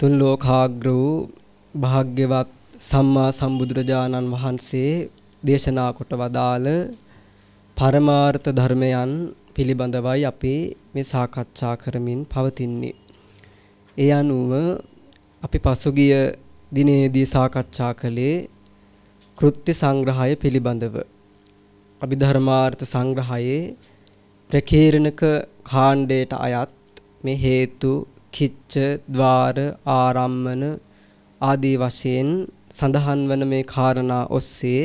තුන් ලෝකාග්‍ර වූ භාග්‍යවත් සම්මා සම්බුදුරජාණන් වහන්සේ දේශනා කොට වදාළ පරමාර්ථ ධර්මයන් පිළිබඳවයි අපි මේ සාකච්ඡා කරමින් පවතින්නේ. ඒ අනුව අපි පසුගිය දිනේදී සාකච්ඡා කළේ කෘත්‍ය සංග්‍රහය පිළිබඳව. අභිධර්මාර්ථ සංග්‍රහයේ ප්‍රකීර්ණක කාණ්ඩයට අයත් මේ හේතු කිච්ච, ద్వාර, ආරම්මන ආදී වශයෙන් සඳහන් වන මේ කාරණා ඔස්සේ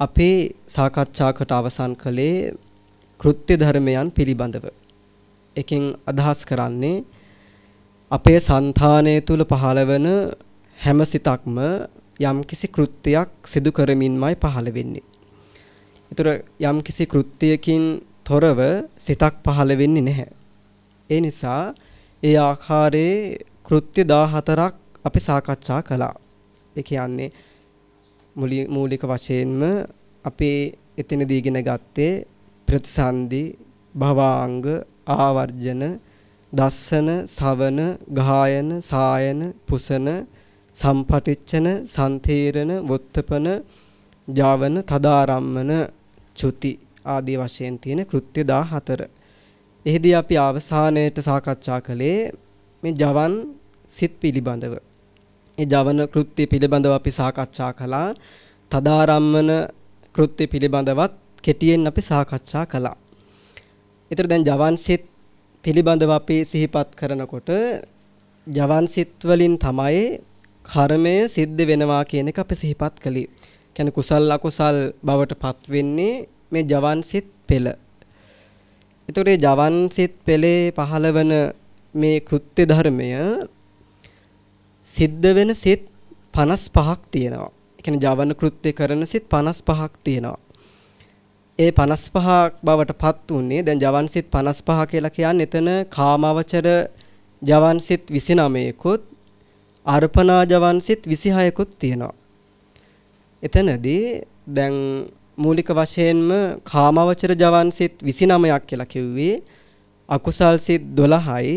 අපේ සාකච්ඡාකට අවසන් කළේ කෘත්‍ය ධර්මයන් පිළිබඳව. එකෙන් අදහස් කරන්නේ අපේ సంతානය තුල පහළවන හැම සිතක්ම යම්කිසි කෘත්‍යයක් සිදු කරමින්මයි පහළ වෙන්නේ. ඒතර යම්කිසි කෘත්‍යයකින් තොරව සිතක් පහළ වෙන්නේ නැහැ. ඒ නිසා ඒ ආකාරයේ කෘත්‍ය 14ක් අපි සාකච්ඡා කළා. ඒ කියන්නේ මූලික වශයෙන්ම අපි එතනදී ඉගෙන ගත්තේ ප්‍රතිසන්දි භවාංග ආවර්ජන දස්සන සවන ගායන සායන පුසන සම්පටිච්ඡන සම්තේරණ වොත්තපන ජාවන තදාරම්මන චුති ආදී වශයෙන් තියෙන කෘත්‍ය 14 එහිදී අපි අවසානයේට සාකච්ඡා කළේ මේ ජවන් සිත් පිළිබඳව. ඒ ජවන කෘත්‍ය පිළිබඳව අපි සාකච්ඡා කළා. තදාරම්මන කෘත්‍ය පිළිබඳවත් කෙටියෙන් අපි සාකච්ඡා කළා. ඊතර දැන් ජවන් සිත් පිළිබඳව අපි සිහිපත් කරනකොට ජවන් සිත් වලින් තමයි කර්මය සිද්ධ වෙනවා කියන එක අපි සිහිපත් කළේ. කියන්නේ කුසල් අකුසල් බවට පත් වෙන්නේ මේ ජවන් සිත් පෙළ. එතකොට මේ ජවන් සිත් පෙළේ පහළවන මේ කෘත්‍ය ධර්මය සිද්ධ වෙන සිත් 55ක් තියෙනවා. ඒ කියන්නේ ජවන කෘත්‍ය කරන සිත් 55ක් තියෙනවා. ඒ 55ක් බවට පත් උන්නේ දැන් ජවන් සිත් 55 කියලා කියන්නේ එතන කාමවචර ජවන් සිත් 29කුත් අර්පණා ජවන් සිත් 26කුත් තියෙනවා. එතනදී දැන් මූලික වශයෙන්ම කාමවචර ජවන් සිත් 29ක් කියලා කිව්වේ අකුසල් සිත් 12යි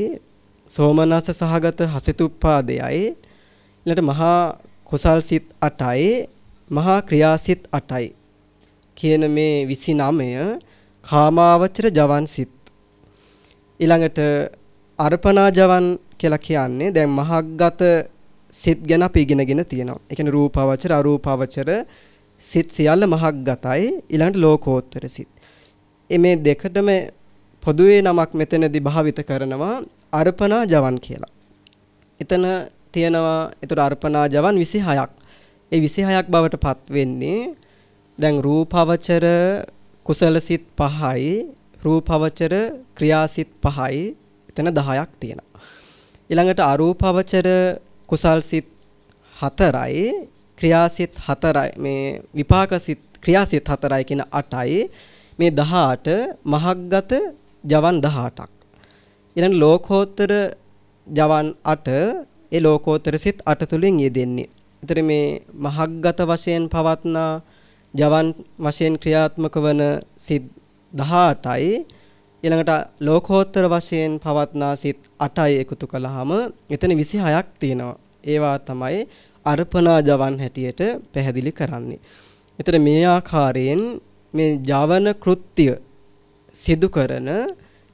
සෝමනස සහගත හසිතුප්පාදයයි ඊළඟට මහා කුසල් සිත් 8යි මහා ක්‍රියා සිත් 8යි කියන මේ 29 කාමාවචර ජවන් සිත් ඊළඟට අර්පණා ජවන් කියලා කියන්නේ දැන් මහග්ගත සිත් ගැන අපි ඉගෙනගෙන තියෙනවා. ඒ කියන්නේ රූපාවචර අරූපාවචර සිත් සියල්ල මහග්ගතයි ඊළඟට ලෝකෝත්තර සිත්. මේ දෙකටම පොදුවේ නමක් මෙතනදී භාවිත කරනවා අර්පණා ජවන් කියලා. එතන තියෙනවා ඒතර අර්පණා ජවන් 26ක්. ඒ 26ක් බවට පත් වෙන්නේ දැන් රූපවචර කුසල සිත් 5යි රූපවචර ක්‍රියාසිත 5යි එතන 10ක් තියෙනවා. ඊළඟට අරූපවචර කුසල් සිත් 4යි ක්‍රියාසිත 4යි මේ විපාක සිත් ක්‍රියාසිත 4යි කියන 8යි මේ 18 මහග්ගත ජවන් 18ක් ඊළඟ ලෝකෝත්තර ජවන් 8 ඒ ලෝකෝත්තර සිත් 8 තුලින් යෙදෙන්නේ. ඒතර මේ මහග්ගත වශයෙන් පවත්නා ජවන් වශයෙන් ක්‍රියාත්මක වන සිත් 18යි ඊළඟට ලෝකෝත්තර වශයෙන් පවත්නා සිත් 8යි එකතු කළාම එතන 26ක් තියෙනවා. ඒවා තමයි අර්පණා ජවන් හැටියට පැහැදිලි කරන්නේ. එතන මේ ආකාරයෙන් මේ ජවන කෘත්‍ය සිදු කරන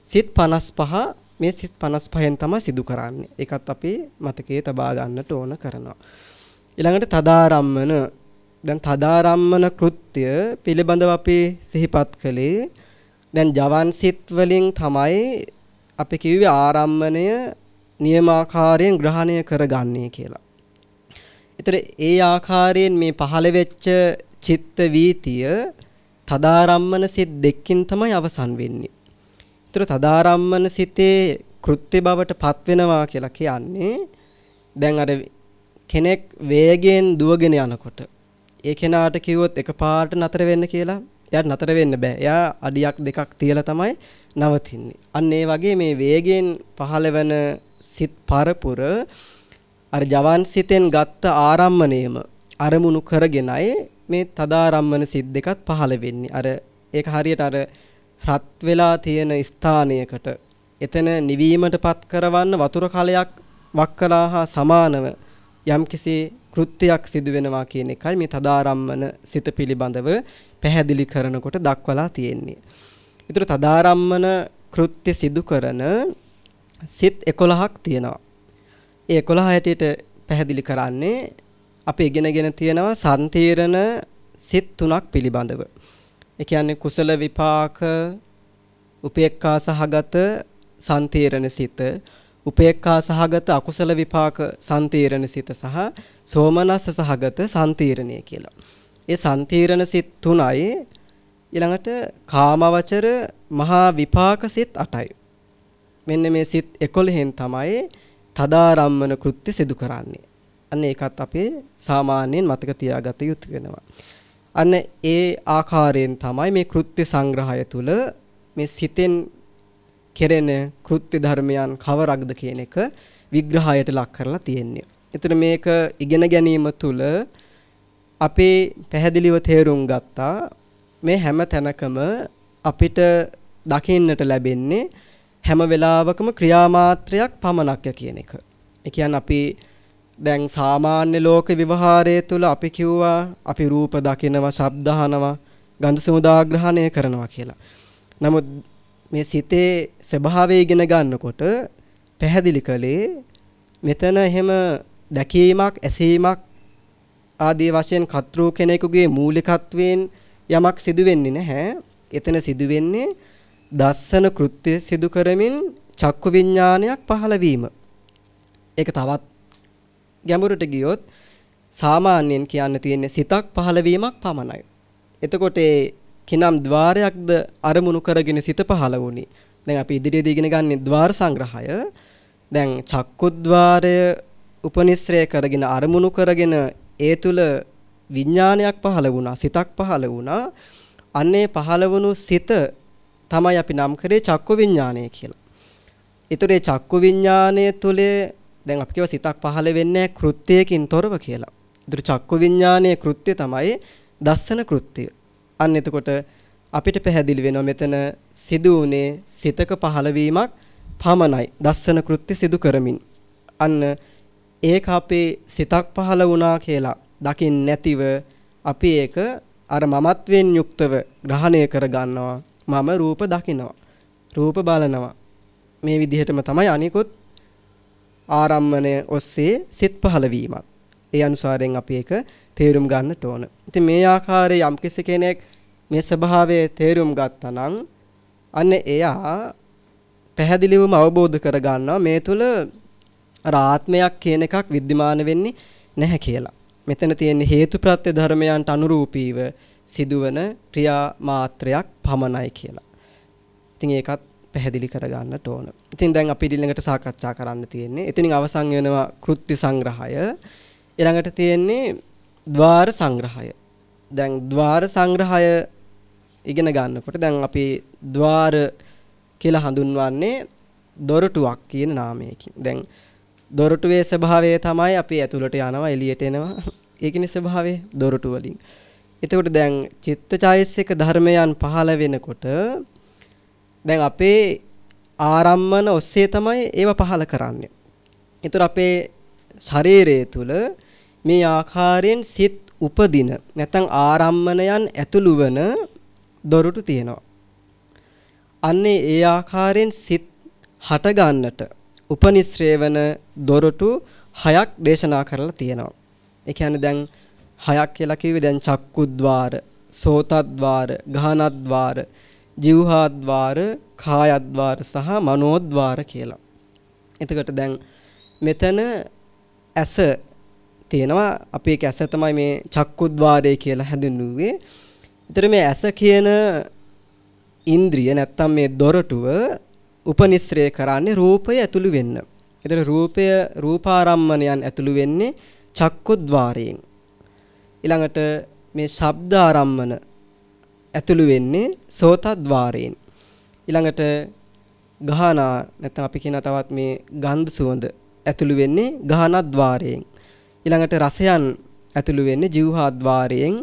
සිත් 55 මේ සිත් 55න් තමයි සිදු කරන්නේ. ඒකත් අපි මතකයේ තබා ගන්නට ඕන කරනවා. ඊළඟට තදාරම්මන දැන් තදාරම්මන කෘත්‍ය පිළිබඳව අපි සිහිපත් කළේ දැන් ජවන් සිත් වලින් තමයි අපි කිව්වේ ආරම්මණය නියමාකාරයෙන් ග්‍රහණය කරගන්නේ කියලා. ඒතර ඒ ආකාරයෙන් මේ පහළ වෙච්ච චිත්ත වීතිය තදාරම්මන සිත් දෙකකින් තමයි අවසන් වෙන්නේ. ඒතර තදාරම්මන සිතේ කෘත්‍ය බවට පත් වෙනවා කියලා කියන්නේ දැන් අර කෙනෙක් වේගයෙන් දුවගෙන යනකොට ඒ කෙනාට කිව්වොත් එකපාරට නතර වෙන්න කියලා එයාට නතර වෙන්න බෑ. එයා අඩියක් දෙකක් තියලා තමයි නවතින්නේ. අන්න ඒ වගේ මේ වේගයෙන් පහළ වෙන සිත් පරපුර අර ජවන් සිතෙන් ගත්ත ආරම්මණයම අරමුණු කරගෙනයි මේ තදාරම්මන සිත් දෙකත් පහළ වෙන්නේ. අර ඒක හරියට අර රත් වෙලා තියෙන ස්ථානයකට එතන නිවීමටපත් කරවන්න වතුර කලයක් වක්කලා හා සමානව යම්කිසි කෘත්‍යයක් සිදු වෙනවා කියන එකයි මේ තදාරම්මන සිත පිළිබඳව පැහැදිලි කරනකොට දක්වලා තියෙන්නේ. ඊටු තදාරම්මන කෘත්‍ය සිදු කරන සිත් 11ක් තියෙනවා. ඒ 11 හැටියට පැහැදිලි කරන්නේ අපි ඉගෙනගෙන තියෙනවා සම්තීරණ සිත් තුනක් පිළිබඳව. ඒ කියන්නේ කුසල විපාක උපේක්ඛා සහගත සම්තීරණ සිත උපේක්ඛා සහගත අකුසල විපාක සම්තීරණ සිත සහ සෝමනස්ස සහගත සම්තීරණය කියලා. ඒ සම්තීරණ සිත් තුනයි ඊළඟට කාමවචර මහා විපාක සිත් 8යි. මෙන්න මේ සිත් 11න් තමයි තදාරම්මන කෘත්‍ය සිදු කරන්නේ. අන්න ඒකත් අපේ සාමාන්‍යයෙන් මතක තියාගත යුතු වෙනවා. අන්න ඒ ආකාරයෙන් තමයි මේ කෘත්‍ය සංග්‍රහය තුල මේ සිතෙන් කෙරෙන කෘත්‍ය ධර්මයන් කවරක්ද කියන එක විග්‍රහයට ලක් කරලා තියෙන්නේ. එතන මේක ඉගෙන ගැනීම තුළ අපේ පැහැදිලිව තේරුම් ගත්තා මේ හැම තැනකම අපිට දකින්නට ලැබෙන්නේ හැම වෙලාවකම ක්‍රියාමාත්‍රයක් පමණක් කියන එක. ඒ කියන්නේ අපි දැන් සාමාන්‍ය ලෝක විවහාරයේ තුල අපි කිව්වා අපි රූප දකිනවා, ශබ්ද අහනවා, ගන්ධ සමුදාග්‍රහණය කරනවා කියලා. නමුත් මේ සිතේ ස්වභාවය ඉගෙන ගන්නකොට පැහැදිලි කළේ මෙතන එහෙම දැකීමක්, ඇසීමක් ආදී වශයෙන් කතෘ කෙනෙකුගේ මූලිකත්වයෙන් යමක් සිදු වෙන්නේ නැහැ. එතන සිදු වෙන්නේ දස්සන කෘත්‍ය සිදු කරමින් චක්කු විඥානයක් පහළ වීම. ඒක තවත් ගැඹුරට ගියොත් සාමාන්‍යයෙන් කියන්න තියෙන්නේ සිතක් පහළ වීමක් පමණයි. එතකොට ඒ කිනම් ద్వාරයක්ද අරමුණු කරගෙන සිත පහළ වුණි. දැන් අපි ඉදිරියේදී ඉගෙන ගන්න ద్వාර සංග්‍රහය. දැන් චක්කු ద్వාරය උපනිශ්‍රය කරගෙන අරමුණු කරගෙන ඒ තුල විඥානයක් පහළ වුණා, සිතක් පහළ වුණා. අන්නේ පහළ වුණු සිත තමයි අපි නම් කරේ චක්කු විඥානය කියලා. ඊතරේ චක්කු විඥානය තුලේ දැන් අපි කියව සිතක් පහළ වෙන්නේ කෘත්‍යයකින් තොරව කියලා. ඊතර චක්කු විඥානයේ කෘත්‍ය තමයි දස්සන කෘත්‍යය. අන්න එතකොට අපිට පැහැදිලි වෙනවා මෙතන සිදු වුණේ සිතක පහළවීමක් පමණයි. දස්සන කෘත්‍ය සිදු කරමින්. අන්න ඒක අපේ සිතක් පහළ වුණා කියලා දකින් නැතිව අපි ඒක අර මමත්වෙන් යුක්තව ග්‍රහණය කර ගන්නවා. මම රූප දකිනවා. රූප බලනවා. මේ විදිහටම තමයි අනිකුත් ආරම්මණය ඔස්සේ සිත් පහළ වීමත්. ඒ අනුසාරයෙන් අපි ඒක තේරුම් ගන්නට ඕන. ඉතින් මේ ආකාරයේ යම් කෙනෙක් මේ ස්වභාවය තේරුම් ගත්තා නම් අන්න එයා පැහැදිලිවම අවබෝධ කර ගන්නවා මේ තුල ආත්මයක් කියන එකක් विद्यमान වෙන්නේ නැහැ කියලා. මෙතන තියෙන හේතුප්‍රත්‍ය ධර්මයන්ට අනුරූපීව සිදුවන ක්‍රියා මාත්‍රයක් පමණයි කියලා. ඉතින් ඒකත් පැහැදිලි කර ගන්නට ඕන. ඉතින් දැන් අපි ඊළඟට සාකච්ඡා කරන්න තියෙන්නේ එතනින් අවසන් වෙනවා කෘත්‍ය සංග්‍රහය. ඊළඟට තියෙන්නේ ద్వාර සංග්‍රහය. දැන් ద్వාර සංග්‍රහය ඉගෙන ගන්නකොට දැන් අපි ద్వාර කියලා හඳුන්වන්නේ දොරටුවක් කියන නාමයකින්. දැන් දොරටුවේ ස්වභාවය තමයි අපි ඇතුළට යනවා එළියට එනවා. ඒකිනේ ස්වභාවය දොරටු වලින්. එතකොට දැන් චිත්තචෛසික ධර්මයන් පහළ වෙනකොට දැන් අපේ ආරම්මන ඔස්සේ තමයි ඒව පහළ කරන්නේ. ඒතර අපේ ශරීරය තුල මේ ආකාරයෙන් සිත් උපදින නැත්නම් ආරම්මණයන් ඇතුළු වන දොරටු තියෙනවා. අන්නේ ඒ ආකාරයෙන් සිත් හට ගන්නට උපනිශ්‍රේ වන දොරටු හයක් දේශනා කරලා තියෙනවා. ඒ කියන්නේ දැන් හයක් කියලා කිව්වේ දැන් චක්කුද්්වාර, සෝතද්්වාර, ගහනද්්වාර, ජීවහාද්්වාර, කායද්්වාර සහ මනෝද්්වාර කියලා. එතකොට දැන් මෙතන ඇස තියෙනවා අපි ඒක ඇස තමයි මේ චක්කුද්්වාරය කියලා හැඳින්වුවේ. ඒතර මේ ඇස කියන ඉන්ද්‍රිය නැත්තම් මේ දොරටුව උපනිශ්‍රය කරන්නේ රූපය ඇතුළු වෙන්න. ඒතර රූපය රූපාරම්මණයන් ඇතුළු වෙන්නේ චක්කුද්්වාරයෙන්. ඊළඟට මේ ශබ්ද ආරම්මන ඇතුළු වෙන්නේ සෝතද්්වාරයෙන්. ඊළඟට ගහනා නැත්නම් අපි කියන තවත් මේ ගන්ධ සුවඳ ඇතුළු වෙන්නේ ගහනද්්වාරයෙන්. ඊළඟට රසයන් ඇතුළු වෙන්නේ જીවහාද්්වාරයෙන්.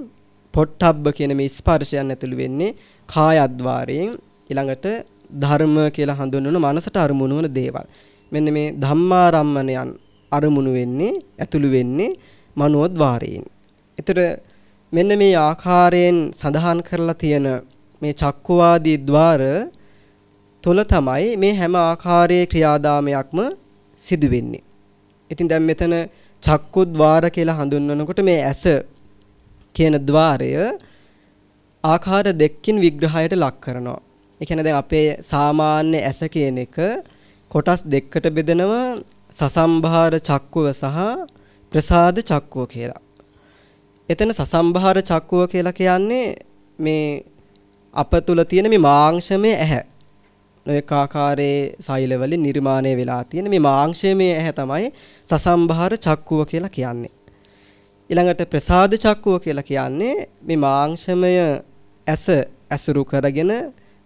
පොට්ටබ්බ කියන මේ ස්පර්ශයන් ඇතුළු වෙන්නේ කායද්්වාරයෙන්. ඊළඟට ධර්ම කියලා හඳුන්වන මනසට අරමුණු වන දේවල්. මෙන්න මේ ධම්මාරම්මණයන් අරමුණු වෙන්නේ ඇතුළු වෙන්නේ මනෝද්වාරයෙන්. එතකොට මෙන්න මේ ආකාරයෙන් සඳහන් කරලා තියෙන මේ චක්කවාදී ద్వාර තුල තමයි මේ හැම ආකාරයේ ක්‍රියාදාමයක්ම සිදු වෙන්නේ. ඉතින් දැන් මෙතන චක්කු ద్వාර කියලා හඳුන්වනකොට මේ ඇස කියන ద్వාරය ආකාර දෙකකින් විග්‍රහයට ලක් කරනවා. ඒ කියන්නේ දැන් අපේ සාමාන්‍ය ඇස කියන එක කොටස් දෙකකට බෙදෙනවා සසම්භාර චක්කුව සහ ප්‍රසාද චක්කුව කියලා. එතන සසම්භාර චක්කුව කියලා කියන්නේ මේ අප තුල තියෙන මේ මාංශමය ඇහැ. නොඑක ආකාරයේ සෛලවලින් නිර්මාණය වෙලා තියෙන මේ මාංශමය ඇහැ තමයි සසම්භාර චක්කුව කියලා කියන්නේ. ඊළඟට ප්‍රසාද චක්කුව කියලා කියන්නේ මේ මාංශමය ඇස ඇසුරු කරගෙන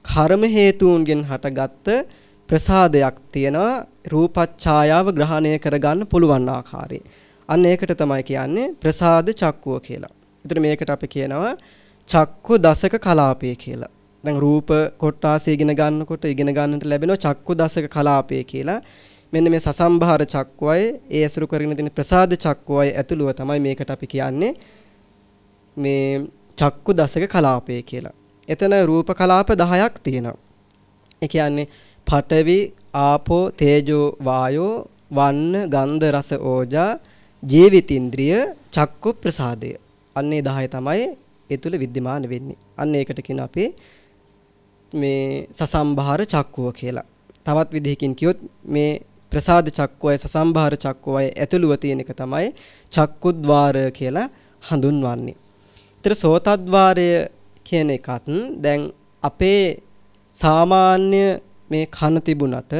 කර්ම හේතුන්ගෙන් හටගත්ත ප්‍රසාදයක් තියෙනවා රූපච්ඡායාව ග්‍රහණය කරගන්න පුළුවන් ආකාරයේ. අන්න ඒකට තමයි කියන්නේ ප්‍රසාද චක්කුව කියලා. ඒතර මේකට අපි කියනවා චක්කු දසක කලාපය කියලා. දැන් රූප කොටාසය ඉගෙන ගන්නකොට ඉගෙන ගන්නට ලැබෙනවා චක්කු දසක කලාපය කියලා. මෙන්න මේ සසම්භාර චක්කුවයි ඒ ඇසුරු කරගෙන තියෙන ප්‍රසාද චක්කුවයි ඇතුළුව තමයි මේකට අපි කියන්නේ මේ චක්කු දසක කලාපය කියලා. එතන රූප කලාප 10ක් තියෙනවා. ඒ කියන්නේ පඨවි, ආපෝ, තේජෝ, වායෝ, වන්න, ගන්ධ, රස, ඕජා, ජීවිතින්ද්‍රිය, චක්කු ප්‍රසාදය. අන්නේ 10 තමයි ඒ තුල विद्यमान වෙන්නේ. අන්න ඒකට කියන අපි මේ සසම්භාර චක්කුව කියලා. තවත් විදිහකින් කියොත් මේ ප්‍රසාද චක්කුවයි සසම්භාර චක්කුවයි ඇතුළුව තියෙන එක තමයි චක්කුද්්වාර කියලා හඳුන්වන්නේ. ඊතර සෝතද්්වාරය කියන එකත් දැන් අපේ සාමාන්‍ය මේ කන තිබුණට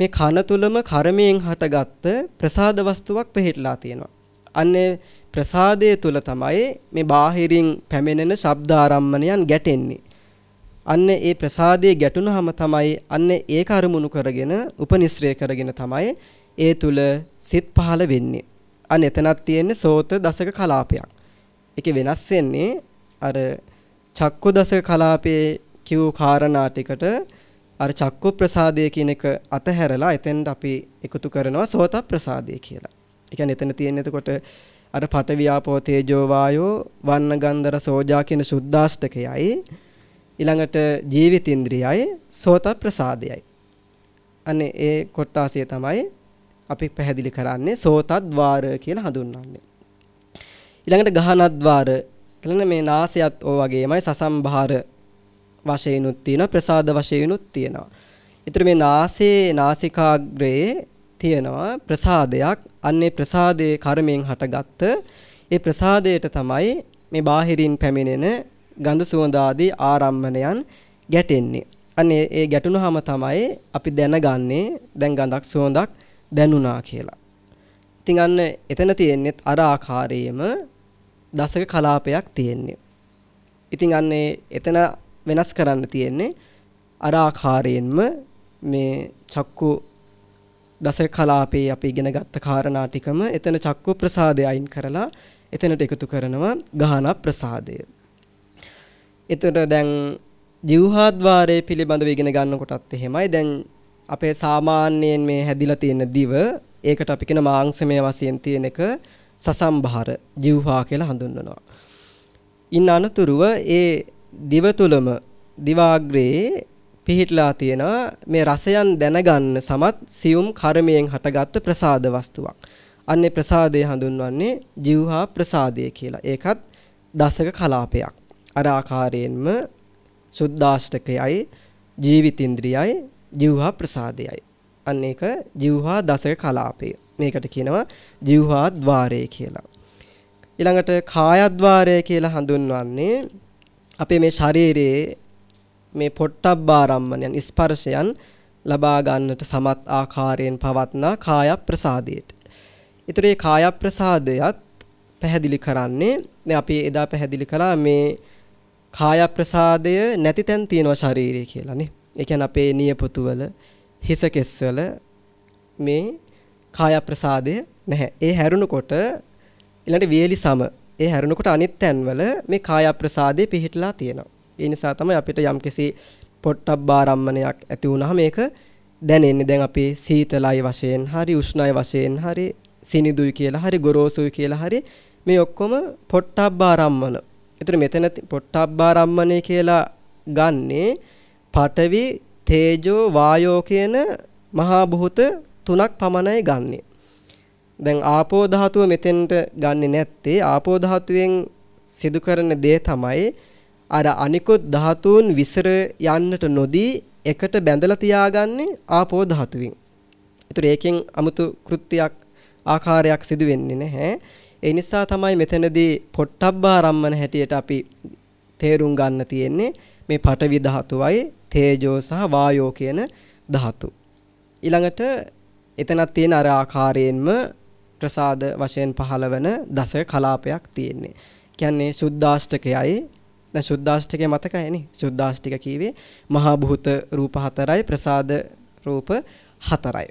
මේ කන තුලම කර්මයෙන් හටගත්ත ප්‍රසාද වස්තුවක් පිළිట్లా තියෙනවා. අන්නේ ප්‍රසාදයේ තුල තමයි මේ බාහිරින් පැමිණෙන ශබ්ද ආරම්මණයන් ගැටෙන්නේ. අන්න ඒ ප්‍රසාදයේ ගැටුනහම තමයි අන්න ඒක අරමුණු කරගෙන උපනිශ්‍රය කරගෙන තමයි ඒ තුල සිත් පහළ වෙන්නේ. අන්න එතනක් තියෙන්නේ සෝත දසක කලාපයක්. ඒකේ වෙනස් වෙන්නේ අර චක්කු දසක කලාපයේ කිව් කාරණා ටිකට අර චක්කු ප්‍රසාදය කියන එක අතහැරලා එතෙන්ට අපි එකතු කරනවා සෝත ප්‍රසාදය කියලා. ඒ කියන්නේ එතන තියෙන එතකොට අර පටවියාපෝ තේජෝ වායෝ වන්න ගන්ධ රස ඕජා කියන සුද්දාෂ්ටකයයි ඊළඟට ජීවිතින්ද්‍රියයි සෝත ප්‍රසාදයයි. අනේ ඒ කොටාසිය තමයි අපි පැහැදිලි කරන්නේ සෝතද්්වාර කියලා හඳුන්වන්නේ. ඊළඟට ගහනද්්වාර කියලා මේ නාසයත් ඕ වගේමයි සසම්භාර වශයෙන්ුත් තියෙනවා ප්‍රසාද වශයෙන්ුත් තියෙනවා. ඊතර මේ නාසයේ නාසිකාග්‍රයේ තියෙනවා ප්‍රසාදයක්. අන්නේ ප්‍රසාදයේ කර්මයෙන් හටගත්ත ඒ ප්‍රසාදයට තමයි මේ බාහිරින් පැමිණෙන ගඳ සුවඳ ආදී ආරම්මණයන් ගැටෙන්නේ. අනේ ඒ ගැටුණාම තමයි අපි දැනගන්නේ දැන් ගඳක් සුවඳක් දැනුණා කියලා. ඉතින් අන්න එතන තියෙන්නේ අර ආකාරයේම දසක කලාපයක් තියෙන්නේ. ඉතින් අන්නේ එතන වෙනස් කරන්න තියෙන්නේ අර ආකාරයෙන්ම මේ චක්කු දසක කලාපේ අපි ඉගෙන ගත්ත කාරණා ටිකම එතන චක්කු ප්‍රසාදය අයින් කරලා එතනට එකතු කරනවා ගහන ප්‍රසාදය. එතකොට දැන් ජීවහාද්්වාරයේ පිළිබඳව ඉගෙන ගන්නකොටත් එහෙමයි. දැන් අපේ සාමාන්‍යයෙන් මේ හැදිලා තියෙන දිව ඒකට අපි කියන මාංශමය වශයෙන් තියෙන එක සසම්භාර ජීවහා කියලා හඳුන්වනවා. ඉන් අනතුරුව ඒ දිව තුලම දිවාග්‍රේ පිහිටලා තියෙනවා මේ රසයන් දැනගන්න සමත් සියුම් කර්මයෙන් හටගත්තු ප්‍රසාද වස්තුවක්. අන්නේ ප්‍රසාදය හඳුන්වන්නේ ජීවහා ප්‍රසාදය කියලා. ඒකත් දසක කලාපයක්. අර ආකාරයෙන්ම සුද්දාෂ්ටකයයි ජීවිතින්ද්‍රියයි ජීවහා ප්‍රසාදයයි. අන්න ඒක ජීවහා දසක කලාපය. මේකට කියනවා ජීවහා ద్వාරය කියලා. ඊළඟට කායද්්වාරය කියලා හඳුන්වන්නේ අපේ මේ ශරීරයේ මේ පොට්ටබ්බාරම්මණයන් ස්පර්ශයන් ලබා ගන්නට සමත් ආකාරයෙන් පවත්නා කාය ප්‍රසාදයට. ඊතර මේ කාය ප්‍රසාදයත් පැහැදිලි කරන්නේ දැන් අපි එදා පැහැදිලි කළා මේ කාය ප්‍රසාදය නැති තැන් තියෙනවා ශරීරයේ කියලානේ. ඒ කියන්නේ අපේ නියපොතුවල හිස කෙස්වල මේ කාය ප්‍රසාදය නැහැ. ඒ හැරුණකොට ඊළඟට වියලි සම ඒ හැරුණකොට අනිත් තැන්වල මේ කාය ප්‍රසාදේ පිහිටලා තියෙනවා. ඒ නිසා තමයි අපිට යම්කිසි පොට්ටබ්බාරම්මණයක් ඇති වුනහම මේක දැනෙන්නේ. දැන් අපි සීතලයි වශයෙන් හරි උෂ්ණයි වශයෙන් හරි සිනිදුයි කියලා හරි ගොරෝසුයි කියලා හරි මේ ඔක්කොම පොට්ටබ්බාරම්මන. ඒතර මෙතන පොට්ටබ්බාරම්මනේ කියලා ගන්නේ පඨවි තේජෝ වායෝ කියන මහා භූත තුනක් පමණයි ගන්නෙ. දැන් ආපෝ ධාතුව මෙතෙන්ට ගන්නෙ නැත්තේ ආපෝ ධාතුවෙන් සිදු කරන දේ තමයි අර අනිකුත් ධාතුන් විසර යන්නට නොදී එකට බැඳලා තියාගන්නේ ආපෝ ධාතුවෙන්. ඒතර ඒකෙන් 아무තු කෘත්‍යයක් ආකාරයක් සිදු වෙන්නේ නැහැ. ඒ නිසා තමයි මෙතනදී පොට්ටබ්බාරම්මන හැටියට අපි තේරුම් ගන්න තියෙන්නේ මේ පඨවි ධාතුවයි තේජෝ සහ වායෝ කියන ධාතු. ඊළඟට එතනක් තියෙන අර ආකාරයෙන්ම ප්‍රසාද වශයෙන් පහළවන දස කලාපයක් තියෙන්නේ. කියන්නේ සුද්දාෂ්ටකයයි දැන් සුද්දාෂ්ටකය මතකයිනේ. සුද්දාෂ්ටික කීවේ මහා භූත රූප හතරයි ප්‍රසාද රූප හතරයි.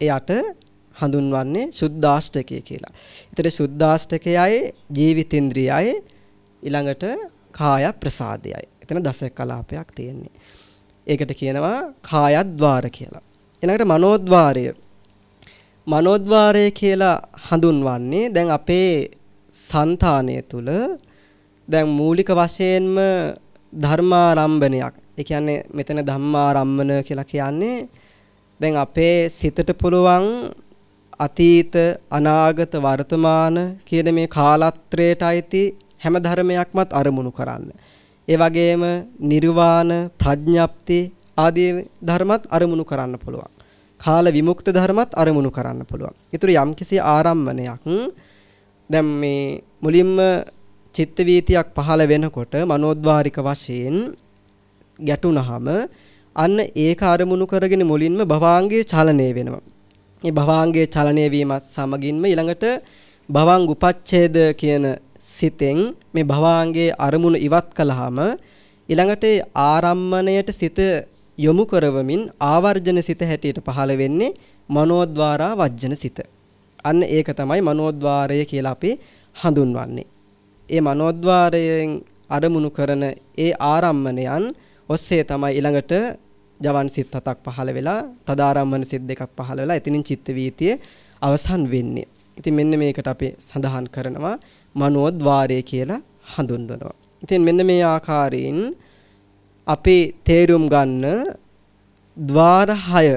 එයට හඳුන්වන්නේ සුද්දාෂ්ටකය කියලා. ඊටර සුද්දාෂ්ටකයයි ජීවිතින්ද්‍රියයි ඊළඟට කාය ප්‍රසාදයයි. එතන දස කලාපයක් තියෙන්නේ. ඒකට කියනවා කායද්්වාර කියලා. ඊළඟට මනෝද්්වාරය. මනෝද්්වාරය කියලා හඳුන්වන්නේ දැන් අපේ సంతානය තුල දැන් මූලික වශයෙන්ම ධර්මාරම්භනයක්. ඒ කියන්නේ මෙතන ධම්මාරම්මන කියලා කියන්නේ දැන් අපේ සිතට පුළුවන් අතීත අනාගත වර්තමාන කියන මේ කාලත්‍රයට අයිති හැම ධර්මයක්මත් අරමුණු කරන්න. ඒ වගේම නිර්වාණ ප්‍රඥප්ති ආදී ධර්මත් අරමුණු කරන්න පුළුවන්. කාල විමුක්ත ධර්මත් අරමුණු කරන්න පුළුවන්. ඊටු යම්කිසි ආරම්මණයක් දැන් මේ මුලින්ම චිත්ත වීතියක් පහළ වෙනකොට මනෝද්වාරික වශයෙන් ගැටුණහම අන්න ඒක අරමුණු කරගෙන මුලින්ම භවාංගයේ චලනය වෙනවා. මේ භවාංගයේ චලනය වීමත් සමගින්ම ඊළඟට භවං උපච්ඡේද කියන සිතෙන් මේ භවාංගයේ අරමුණු ඉවත් කළාම ඊළඟට ආරම්මණයට සිත යොමු කරවමින් ආවර්ජන සිත හැටියට පහළ වෙන්නේ මනෝද්වාරා වජ්ජන සිත. අන්න ඒක තමයි මනෝද්වාරය කියලා අපි හඳුන්වන්නේ. ඒ මනෝද්වාරයෙන් අරමුණු කරන ඒ ආරම්මණයන් ඔස්සේ තමයි ඊළඟට ජවන් සිත් හතක් පහළ වෙලා තදාරම්මන සිත් දෙකක් පහළ වෙලා එතනින් චිත්ත වීතිය අවසන් වෙන්නේ. ඉතින් මෙන්න මේකට අපි සඳහන් කරනවා මනෝද්වාරය කියලා හඳුන්වනවා. ඉතින් මෙන්න මේ ආකාරයෙන් අපි තේරුම් ගන්න ద్వාර 6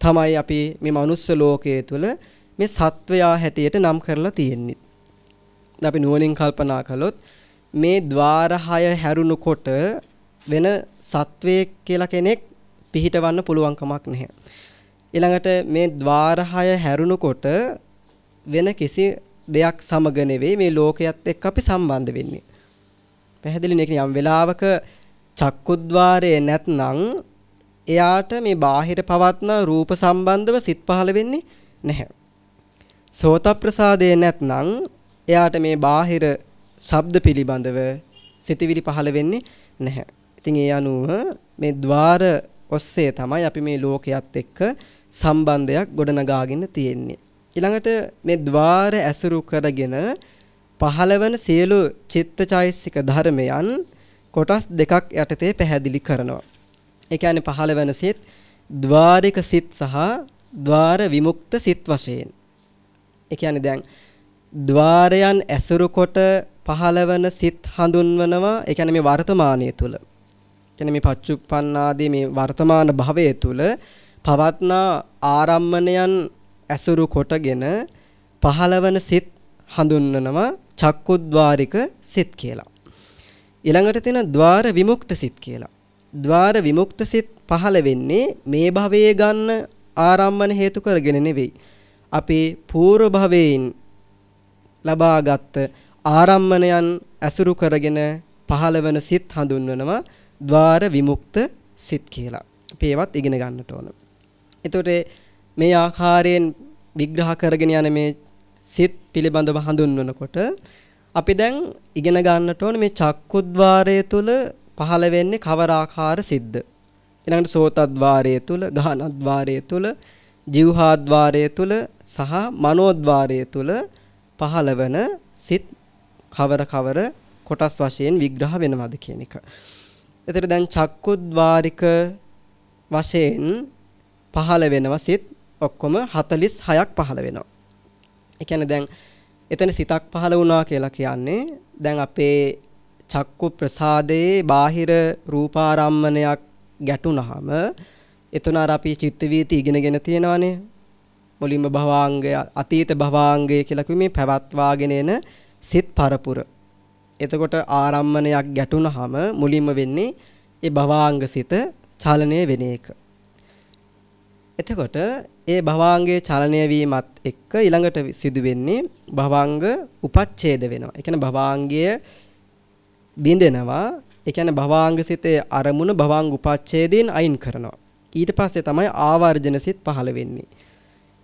තමයි අපි මේ මනුස්ස ලෝකයේ තුල මේ සත්වයා හැටියට නම් කරලා තියෙන්නේ. අපි නුවණින් කල්පනා කළොත් මේ ద్వාර 6 හැරුණකොට වෙන සත්වයෙක් කියලා කෙනෙක් පිහිටවන්න පුළුවන් කමක් නැහැ. ඊළඟට මේ ద్వාර 6 හැරුණකොට වෙන කිසි දෙයක් සමග නෙවෙයි මේ ලෝකයේත් එක්ක අපි සම්බන්ධ වෙන්නේ. පැහැදිලි නේ යම් වෙලාවක චක්කුද්්වාරයේ නැත්නම් එයාට මේ බාහිර පවත්න රූප සම්බන්ධව සිත් පහළ වෙන්නේ නැහැ. සෝත ප්‍රසාදයේ නැත්නම් එයාට මේ බාහිර ශබ්ද පිළිබඳව සිතවිලි පහළ වෙන්නේ නැහැ. ඉතින් ඒ අනුව මේ ద్వාර ඔස්සේ තමයි අපි මේ ලෝකයේත් එක්ක සම්බන්ධයක් ගොඩනගාගෙන තියෙන්නේ. ඊළඟට මේ ద్వාර ඇසුරු කරගෙන පහළවන සියලු චිත්තචෛසික ධර්මයන් කොටස් දෙකක් යටතේ පැහැදිලි කරනවා. ඒ කියන්නේ 15 වෙනි සිත් ద్వාරික සිත් සහ ద్వාර විමුක්ත සිත් වශයෙන්. ඒ කියන්නේ දැන් ద్వාරයන් ඇසුරු කොට 15 වෙනි සිත් හඳුන්වනවා. ඒ කියන්නේ මේ වර්තමානයේ තුල. කියන්නේ මේ පච්චුප්පන්නාදී මේ වර්තමාන භවයේ තුල පවත්නා ආරම්මණයන් ඇසුරු කොටගෙන 15 වෙනි සිත් හඳුන්වනවා චක්කුද්්වාරික සිත් කියලා. ඊළඟට තියෙන ద్వාර විමුක්ත සිත් කියලා. ద్వාර විමුක්ත සිත් පහළ වෙන්නේ මේ භවයේ ගන්න ආරම්මන හේතු කරගෙන නෙවෙයි. අපේ పూర్ව භවයෙන් ලබාගත් ආරම්මණයන් ඇසුරු කරගෙන පහළවන සිත් හඳුන්වනවා ద్వාර විමුක්ත සිත් කියලා. අපි ඒවත් ඉගෙන ගන්නට ඕන. එතකොට මේ ආකාරයෙන් විග්‍රහ කරගෙන යන මේ සිත් පිළිබඳව හඳුන්වනකොට අපි දැන් ඉගෙන ගන්නට ඕන මේ චක්කුද්්වාරය තුල පහළ වෙන්නේ කවර ආකාර සිද්ද ඊළඟට සෝතද්්වාරය තුල ගහනද්්වාරය තුල જીවහාද්්වාරය තුල සහ මනෝද්්වාරය තුල පහළවන සිත් කවර කවර කොටස් වශයෙන් විග්‍රහ වෙනවද කියන එක. එතකොට දැන් චක්කුද්්වාරික වශයෙන් පහළ වෙනවා සිත් ඔක්කොම 46ක් පහළ වෙනවා. ඒ කියන්නේ දැන් එතන සිතක් පහළ වුණා කියලා කියන්නේ දැන් අපේ චක්කු ප්‍රසාදයේ බාහිර රූපාරම්මණයක් ගැටුණාම එතන අර අපි චිත්ත වීති ඉගෙනගෙන තියෙනවානේ මුලින්ම භවාංගය අතීත භවාංගය කියලා කිව්වේ පැවත්වාගෙන එන සිත් පරපුර. එතකොට ආරම්මණයක් ගැටුණාම මුලින්ම වෙන්නේ ඒ භවාංග සිත චලනය වෙන එක. එතකොට ඒ භවාංගයේ චලනය වීමත් එක්ක ඊළඟට සිදු වෙන්නේ භවාංග උපච්ඡේද වෙනවා. ඒ කියන්නේ භවාංගය බිඳෙනවා. ඒ කියන්නේ භවාංග සිතේ අරමුණ භවාංග උපච්ඡේදයෙන් අයින් කරනවා. ඊට පස්සේ තමයි ආවර්ජන සිත් පහළ වෙන්නේ.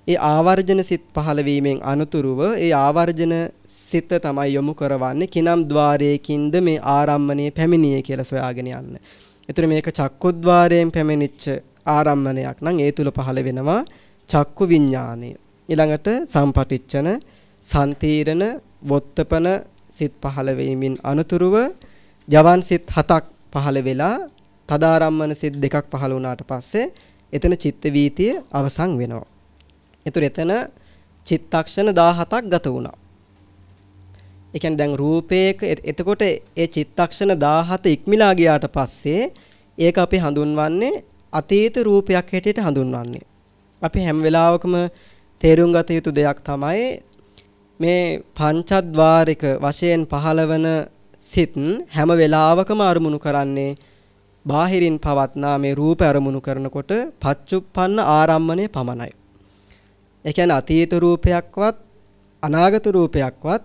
ඒ ආවර්ජන සිත් පහළ වීමෙන් අනතුරුව ඒ ආවර්ජන සිත තමයි යොමු කරවන්නේ කිනම් ద్వාරයකින්ද මේ ආරම්මණය පැමිණියේ කියලා සොයාගෙන යන්න. ඒතර මේක චක්කුද්්වාරයෙන් පැමිණිච්ච ආරම්මණයක් නම් ඒ තුල පහළ වෙනවා චක්කු විඥානය. ඊළඟට සම්පටිච්ඡන, සම්තීරණ, වොත්තපන සිත් පහළ වීමෙන් අනතුරුව ජවන් සිත් හතක් පහළ වෙලා තදාරම්මන සිත් දෙකක් පහළ වුණාට පස්සේ එතන චිත්ත වීතිය අවසන් වෙනවා. ඒතර එතන චිත්තක්ෂණ 17ක් ගත වුණා. ඒ කියන්නේ දැන් රූපයක එතකොට ඒ චිත්තක්ෂණ 17 ඉක්මලා ගියාට පස්සේ ඒක අපි හඳුන්වන්නේ අතීත රූපයක් හැටියට හඳුන්වන්නේ. අපි හැම වෙලාවකම තේරුම් ගත යුතු දෙයක් තමයි මේ පංචද්වාරික වශයෙන් පහළවන සිත් හැම වෙලාවකම අරමුණු කරන්නේ බාහිරින් පවත්නා මේ රූප අරමුණු කරනකොට පච්චුප්පන්න ආරම්මණය පමණයි. ඒ කියන්නේ අතීත රූපයක්වත් අනාගත රූපයක්වත්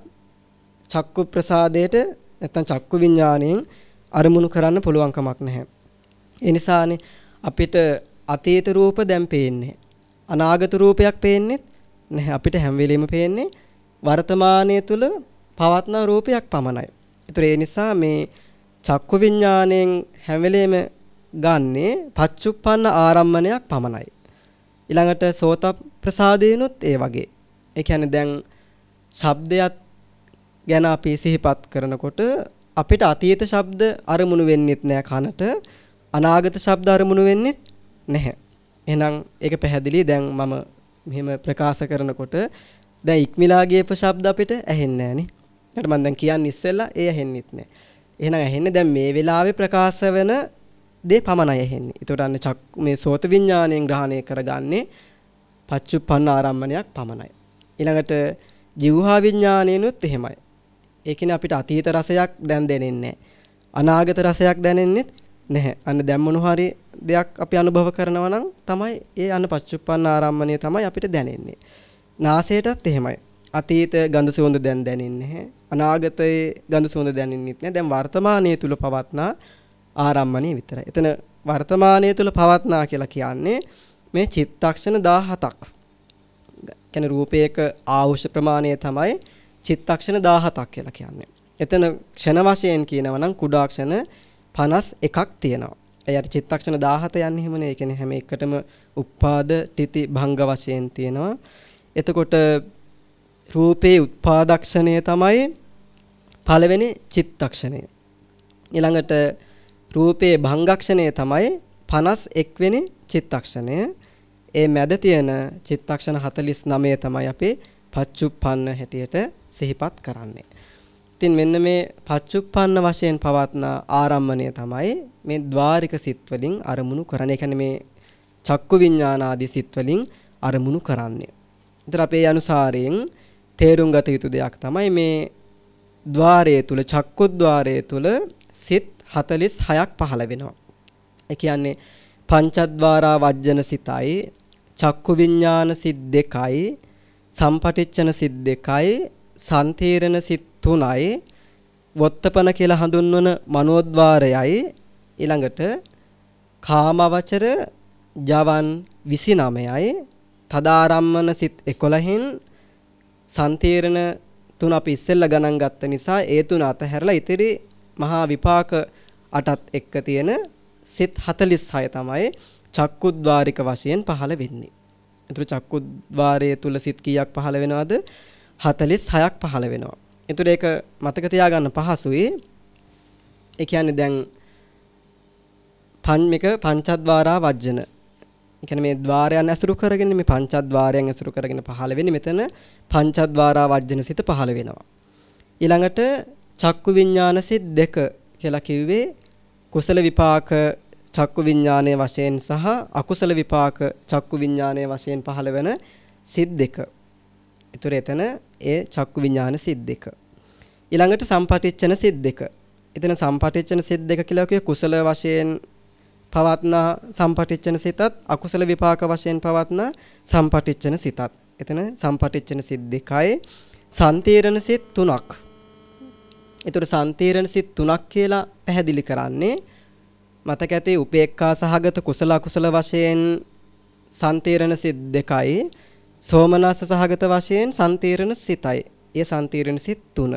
චක්කු ප්‍රසාදයට නැත්නම් චක්කු විඥාණයෙන් අරමුණු කරන්න පුළුවන් කමක් නැහැ. ඒ නිසානේ අපිට අතීත රූප දැන් පේන්නේ. අනාගත රූපයක් පේන්නේ නැහැ. අපිට හැම වෙලෙම පේන්නේ වර්තමානයේ තුල පවත්න රූපයක් පමණයි. ඒතර ඒ නිසා මේ චක්කු විඥාණයෙන් හැම වෙලෙම ගන්නේ පච්චුප්පන්න ආරම්මණයක් පමණයි. ඊළඟට සෝත ප්‍රසාදේනොත් ඒ වගේ. ඒ කියන්නේ දැන් ශබ්දයක් ගැන අපි සිහිපත් කරනකොට අපිට අතීත ශබ්ද අරමුණු වෙන්නෙත් නෑ කනට අනාගත ශබ්ද අරමුණු වෙන්නේ නැහැ. එහෙනම් ඒක පැහැදිලි දැන් මම මෙහෙම ප්‍රකාශ කරනකොට දැන් ඉක්මිලා ගියප ශබ්ද අපිට ඇහෙන්නේ නැහනේ. ඊට මම දැන් කියන්නේ ඉස්සෙල්ලා ඒ ඇහෙන්නෙත් නැහැ. එහෙනම් ඇහෙන්නේ දැන් මේ වෙලාවේ ප්‍රකාශ වෙන දේ පමණයි ඇහෙන්නේ. ඒතකොට අන්න චක් මේ සෝත විඥාණයෙන් ග්‍රහණය කරගන්නේ පච්චුප්පන්න ආරම්මණයක් පමණයි. ඊළඟට ජීවහා විඥාණයනොත් එහෙමයි. ඒ කියන්නේ අපිට අතීත රසයක් දැන් දැනෙන්නේ නැහැ. අනාගත රසයක් දැනෙන්නේ නැහැ. අන්න දැන් මොන හරි දෙයක් අපි අනුභව කරනවා නම් තමයි ඒ අන්න පච්චුප්පන්න ආරම්මණය තමයි අපිට දැනෙන්නේ. නාසයටත් එහෙමයි. අතීත ගඳ සුවඳ දැන් දැනෙන්නේ නැහැ. අනාගතයේ ගඳ සුවඳ දැනෙන්නෙත් නැහැ. දැන් වර්තමානයේ තුල පවත්නා ආරම්මණය විතරයි. එතන වර්තමානයේ තුල පවත්නා කියලා කියන්නේ මේ චිත්තක්ෂණ 17ක්. කියන්නේ රූපයක ආවුෂ ප්‍රමාණය තමයි චිත්තක්ෂණ 17ක් කියලා කියන්නේ. එතන ක්ෂණ වශයෙන් කියනවා නම් කුඩා ක්ෂණ 51ක් තියෙනවා. එයාට චිත්තක්ෂණ 17 යන්නේ එහෙමනේ. ඒ කියන්නේ හැම එකටම උපාද තිති භංග වශයෙන් තියෙනවා. එතකොට රූපේ උත්පාදක්ෂණය තමයි පළවෙනි චිත්තක්ෂණය. ඊළඟට රූපේ භංගක්ෂණය තමයි 51 වෙනි චිත්තක්ෂණය. ඒ මැද තියෙන චිත්තක්ෂණ 49 තමයි අපි පච්චුප්පන්න හැටියට සිහිපත් කරන්නේ. ඉතින් මෙන්න මේ පච්චුප්පන්න වශයෙන් පවත්නා ආරම්මණය තමයි මේ ద్వාරික සිත් වලින් අරමුණු කරන. ඒ කියන්නේ මේ චක්කු විඥානාදී සිත් වලින් අරමුණු කරන්නේ. ඉතින් අපේ අනුසාරයෙන් තේරුම් ගත යුතු දෙයක් තමයි මේ ద్వාරයේ තුල චක්කුද්්වාරයේ තුල සිත් 46ක් පහළ වෙනවා. ඒ කියන්නේ පංචද්වාරා වජ්ජන සිතයි චක්කු විඥාන සිත් දෙකයි සම්පටිච්ඡන සිත් දෙකයි සන්තීරණ සිත් තුනයි වොත්තපන කියලා හඳුන්වන මනෝද්වාරයයි ඊළඟට කාමවචර ජවන් 29යි තදාරම්මන සිත් 11න් සන්තීරණ තුන අපි ඉස්සෙල්ලා ගණන් ගත්ත නිසා ඒ තුන අතහැරලා ඉතිරි මහා විපාක අටත් එක්ක තියෙන සිත් 46 තමයි චක්කුද්්වාරික වශයෙන් පහළ වෙන්නේ. ඒතර චක්කුද්්වාරයේ තුල සිත් කීයක් පහළ වෙනවද? 46ක් පහළ වෙනවා. ඒතර ඒක මතක තියාගන්න පහසුයි. ඒ කියන්නේ දැන් පංමික පංචද්වාරා වජ්ජන. ඒ කියන්නේ මේ ద్వාරයන් ඇසුරු කරගෙන මේ පංචද්වාරයන් ඇසුරු කරගෙන පහළ වෙන්නේ මෙතන පංචද්වාරා වජ්ජන සිත පහළ වෙනවා. ඊළඟට චක්කු විඥාන සිත් දෙක කියලා කිව්වේ කුසල විපාක චක්කු විඥානයේ වශයෙන් සහ අකුසල විපාක චක්කු විඥානයේ වශයෙන් පහළ වෙන සිත් දෙක. ඒතර එතන ඒ චක්කු විඥාන සිත් දෙක. ඊළඟට සම්පටිච්ඡන සිත් දෙක. එතන සම්පටිච්ඡන සිත් දෙක කියලා කියේ කුසල වශයෙන් පවත්න සම්පටිච්ඡන සිතත් අකුසල විපාක වශයෙන් පවත්න සම්පටිච්ඡන සිතත්. එතන සම්පටිච්ඡන සිත් දෙකයි සන්තීරණ සිත් තුනක්. ඒතර සන්තීරණ සිත් තුනක් කියලා පැහැදිලි කරන්නේ මතක ඇති උපේක්ඛා සහගත කුසල අකුසල වශයෙන් සන්තීරණ සිත් දෙකයි සෝමනස්ස සහගත වශයෙන් සන්තීරණ සිතයි. ඒ සන්තීරණ සිත් තුන.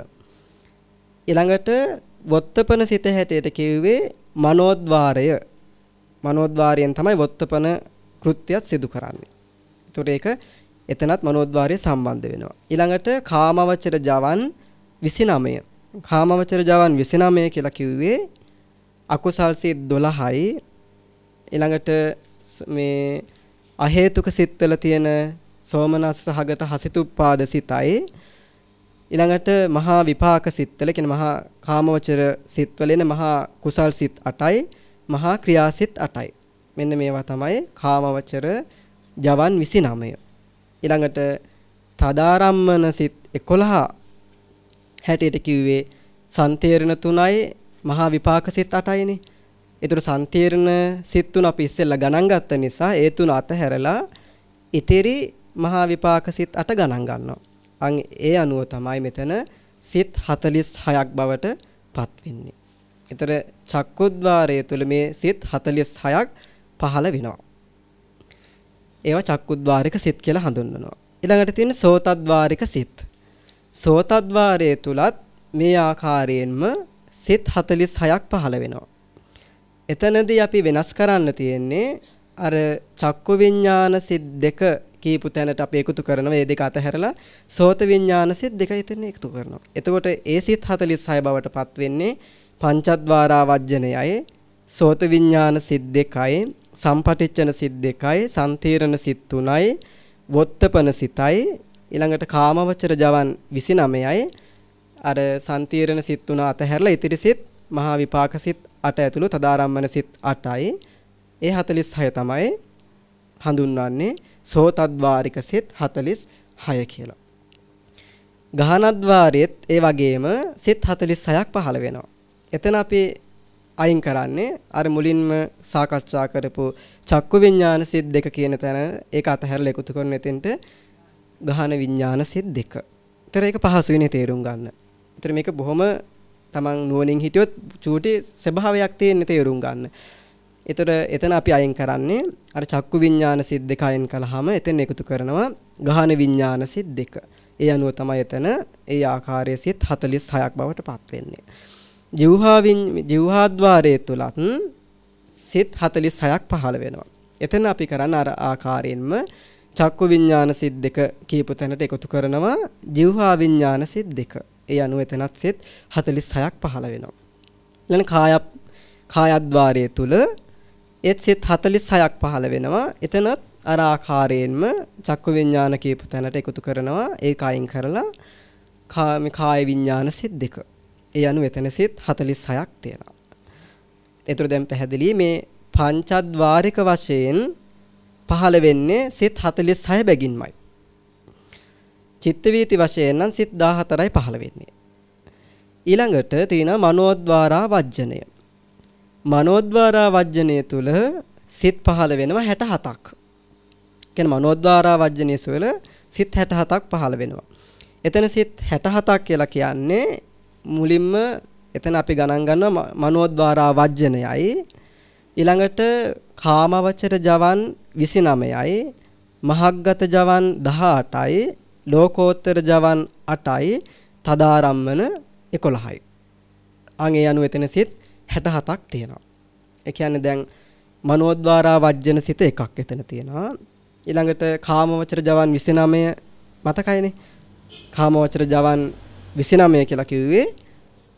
ඊළඟට වොත්තපන සිත හැටියට කිව්වේ මනෝද්වාරය. මනෝද්වාරයෙන් තමයි වොත්තපන කෘත්‍යයක් සිදු කරන්නේ. ඒතකොට ඒක එතනත් මනෝද්වාරය සම්බන්ධ වෙනවා. ඊළඟට කාමවචර ජවන් 29. කාමවචර ජවන් 29 කියලා කිව්වේ අකුසල් සිත් 12යි ඊළඟට මේ අහේතුක සිත්වල තියෙන සෝමනස් සහගත හසිතුප්පාද සිතයි. ඊළඟට මහා විපාක සිත්වල කියන මහා කාමවචර සිත්වල එන මහා කුසල් සිත් 8යි මහා ක්‍රියා සිත් 8යි මෙන්න මේවා තමයි කාමවචර ජවන් 29 ඊළඟට තදාරම්මන සිත් 11 හැටියට කිව්වේ සන්තේරණ 3යි මහා විපාක සිත් 8යිනේ. ඒතර සම්තීර්ණ සිත් තුන අපි ඉස්සෙල්ලා ගණන් ගත්ත නිසා ඒ තුන අතහැරලා ඉතිරි මහා විපාක සිත් 8 ගණන් ගන්නවා. අන් ඒ අනුව තමයි මෙතන සිත් 46ක් බවට පත් වෙන්නේ. ඒතර චක්කුද්්වාරය තුළ මේ සිත් 46ක් පහළ වෙනවා. ඒවා චක්කුද්්වාරික සිත් කියලා හඳුන්වනවා. ඊළඟට තියෙන සෝතද්්වාරික සිත්. සෝතද්්වාරයේ තුලත් මේ ආකාරයෙන්ම සිත් 46ක් පහළ වෙනවා. එතනදී අපි වෙනස් කරන්න තියෙන්නේ අර චක්කු විඥාන සිත් දෙක කීපු තැනට අපි එකතු කරනවා. මේ දෙක අතහැරලා සෝත විඥාන සිත් දෙක එතන එකතු කරනවා. එතකොට ඒ සිත් 46 බවට පත් වෙන්නේ පංචද්වාරා වජ්ජනයයි සෝත විඥාන සිත් දෙකයි සම්පටිච්ඡන සිත් දෙකයි සම්තීරණ සිත් තුනයි වොත්තපන සිතයි ඊළඟට කාමවචර ජවන් 29යි අර සන්තීරණ සිත් තුන අතහැරලා ඉතිරි සිත් මහා විපාක සිත් 8 ඇතුළු තදාරම්මන සිත් 8යි. ඒ 46 තමයි හඳුන්වන්නේ සෝතද්වාරික සිත් 46 කියලා. ගහනද්වාරයේත් ඒ වගේම සිත් 46ක් පහළ වෙනවා. එතන අපි අයින් කරන්නේ අර මුලින්ම සාකච්ඡා කරපු චක්කු විඥාන සිත් දෙක කියන තැන ඒක අතහැරලා එකතු කරන එතෙන්ට ගහන විඥාන සිත් දෙක. ඒතර ඒක පහසුවෙනේ තේරුම් ගන්න. ඒතර මේක බොහොම තමන් නුවණින් හිටියොත් චූටි ස්වභාවයක් තියෙන තේරුම් ගන්න. ඒතර එතන අපි අයින් කරන්නේ අර චක්කු විඥාන සිත් දෙක අයින් කළාම එතෙන් එකතු කරනවා ගහන විඥාන සිත් දෙක. ඒ අනුව තමයි එතන ඒ ආකාරයේ සිත් 46ක් බවට පත් වෙන්නේ. ජීවහා ජීවහාද්වාරයේ තුලත් සිත් 46ක් පහළ වෙනවා. එතන අපි කරන්න අර ආකාරයෙන්ම චක්කු විඥාන සිත් දෙක කියපු තැනට එකතු කරනවා ජීවහා විඥාන සිත් දෙක. ඒ අනුව එතනත් සෙත් 46ක් පහළ වෙනවා. ඊළඟ කාය කායද්්වාරයේ තුල ඒත් සෙත් 46ක් පහළ වෙනවා. එතනත් අර ආකාරයෙන්ම චක්කු විඥාන කියපු තැනට එකතු කරනවා. ඒක අයින් කරලා කාම කාය විඥාන සෙත් දෙක. ඒ අනුව එතන සෙත් 46ක් තියෙනවා. ඒතර දැන් පැහැදිලි මේ පංචද්වාරික වශයෙන් පහළ වෙන්නේ සිත් 46 බැගින්මයි. චිත්ත වීති වශයෙන් නම් සිත් 14යි පහළ වෙන්නේ. ඊළඟට තියෙනවා මනෝද්වාරා වජ්ජනය. මනෝද්වාරා වජ්ජනය තුල සිත් පහළ වෙනවා 67ක්. කියන්නේ මනෝද්වාරා වජ්ජනය තුල සිත් 67ක් පහළ වෙනවා. එතන සිත් 67ක් කියලා කියන්නේ මුලින්ම එතන අපි ගණන් ගන්නවා මනෝද්වාරා වජ්ජනයයි. ඊළඟට කාමවචර ජවන් 29යි මහග්ගත ජවන් 18යි ලෝකෝත්තර ජවන් 8යි තදාරම්මන 11යි අන් ඒ අනුව එතන සිත් 67ක් තියෙනවා ඒ කියන්නේ දැන් මනෝද්වාරා වජ්ජන සිත එකක් එතන තියෙනවා ඊළඟට කාමවචර ජවන් 29 මතකයිනේ කාමවචර ජවන් 29 කියලා කිව්වේ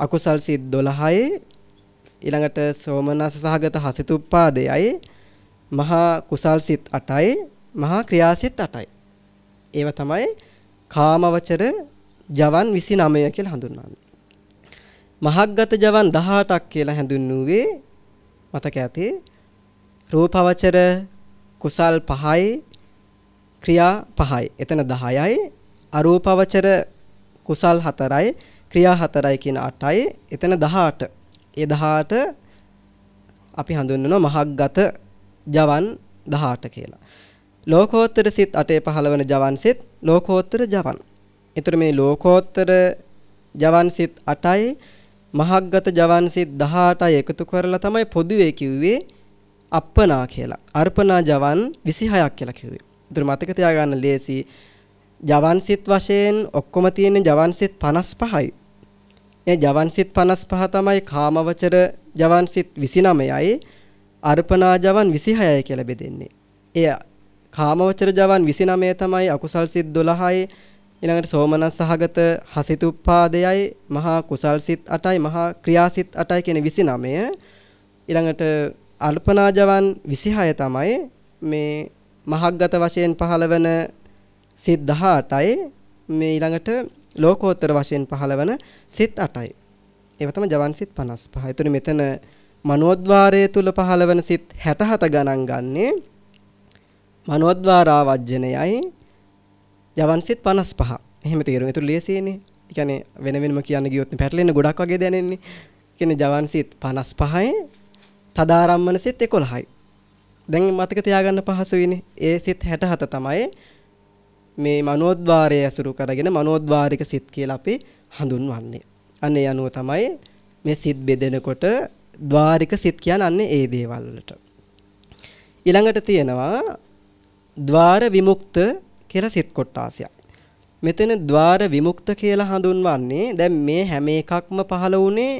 අකුසල් සිත් 12යි ඊළඟට සෝමනස සහගත හසිතුප්පාදයයි මහා කුසල් සිත් 8යි මහා ක්‍රියාසිත 8යි. ඒව තමයි කාමවචර ජවන් 29 කියලා හඳුන්වන්නේ. මහග්ගත ජවන් 18ක් කියලා හැඳින්වුවේ මතක ඇති රූපවචර කුසල් 5යි ක්‍රියා 5යි. එතන 10යි අරූපවචර කුසල් 4යි ක්‍රියා 4යි කියන 8යි. එතන 18. ඒ 18 අපි හඳුන්වනවා මහග්ගත ජවන් 18 කියලා. ලෝකෝත්තර සිත් 8 පහළවන ජවන් සිත් ලෝකෝත්තර ජවන්. ඒතර මේ ලෝකෝත්තර ජවන් සිත් 8යි මහග්ගත ජවන් සිත් 18යි එකතු කරලා තමයි පොදුවේ කිව්වේ අප්පනා කියලා. අර්පණා ජවන් 26ක් කියලා කිව්වේ. ඒතර මතක තියාගන්න ලේසි. ජවන් සිත් වශයෙන් ඔක්කොම තියෙන ජවන් සිත් 55යි. ඒ ජවන් සිත් 55 තමයි කාමවචර ජවන් සිත් 29යි අර්පණා ජවන් 26යි කියලා බෙදෙන්නේ. එය කාමවචර ජවන් 29 තමයි අකුසල් සිත් 12යි ඊළඟට සෝමනස් සහගත හසිතුප්පාදයයි මහා කුසල් සිත් 8යි මහා ක්‍රියා සිත් 8යි කියන 29 ඊළඟට අල්පනා ජවන් 26 තමයි මේ මහග්ගත වශයෙන් පහළවන සිත් 18යි මේ ඊළඟට ලෝකෝත්තර වශයෙන් පහළවන සිත් 8යි. ඒව තමයි ජවන් සිත් 55. එතන මෙතන මනෝද්වාරය තුල පහළවන සිත් 67 ගණන් ගන්නේ මනෝද්වාරාවජ්ජනයයි ජවන් යවන්සිත් 55. එහෙම තේරුම්. ඒතර ලේසියනේ. ඒ කියන්නේ වෙන වෙනම කියන්න ගියොත් පැටලෙන්න ගොඩක් වගේ දැනෙන්නේ. කියන්නේ ජවන්සිත් 55යි තදාරම්මන සිත් 11යි. දැන් මතක තියාගන්න පහසුයිනේ. ඒ සිත් 67 තමයි මේ මනෝද්වාරය ඇසුරු කරගෙන මනෝද්වාරික සිත් කියලා අපි හඳුන්වන්නේ. අන්න ඒ අනුව තමයි මේ සිත් බෙදෙනකොට ద్వාරික සිත් කියන්නේ ඒ දේවල් වලට. ඊළඟට තියෙනවා ద్వාර විමුක්ත කියලා සිත් කොටාසයක්. මෙතන ద్వාර විමුක්ත කියලා හඳුන්වන්නේ දැන් මේ හැම එකක්ම පහළ වුණේ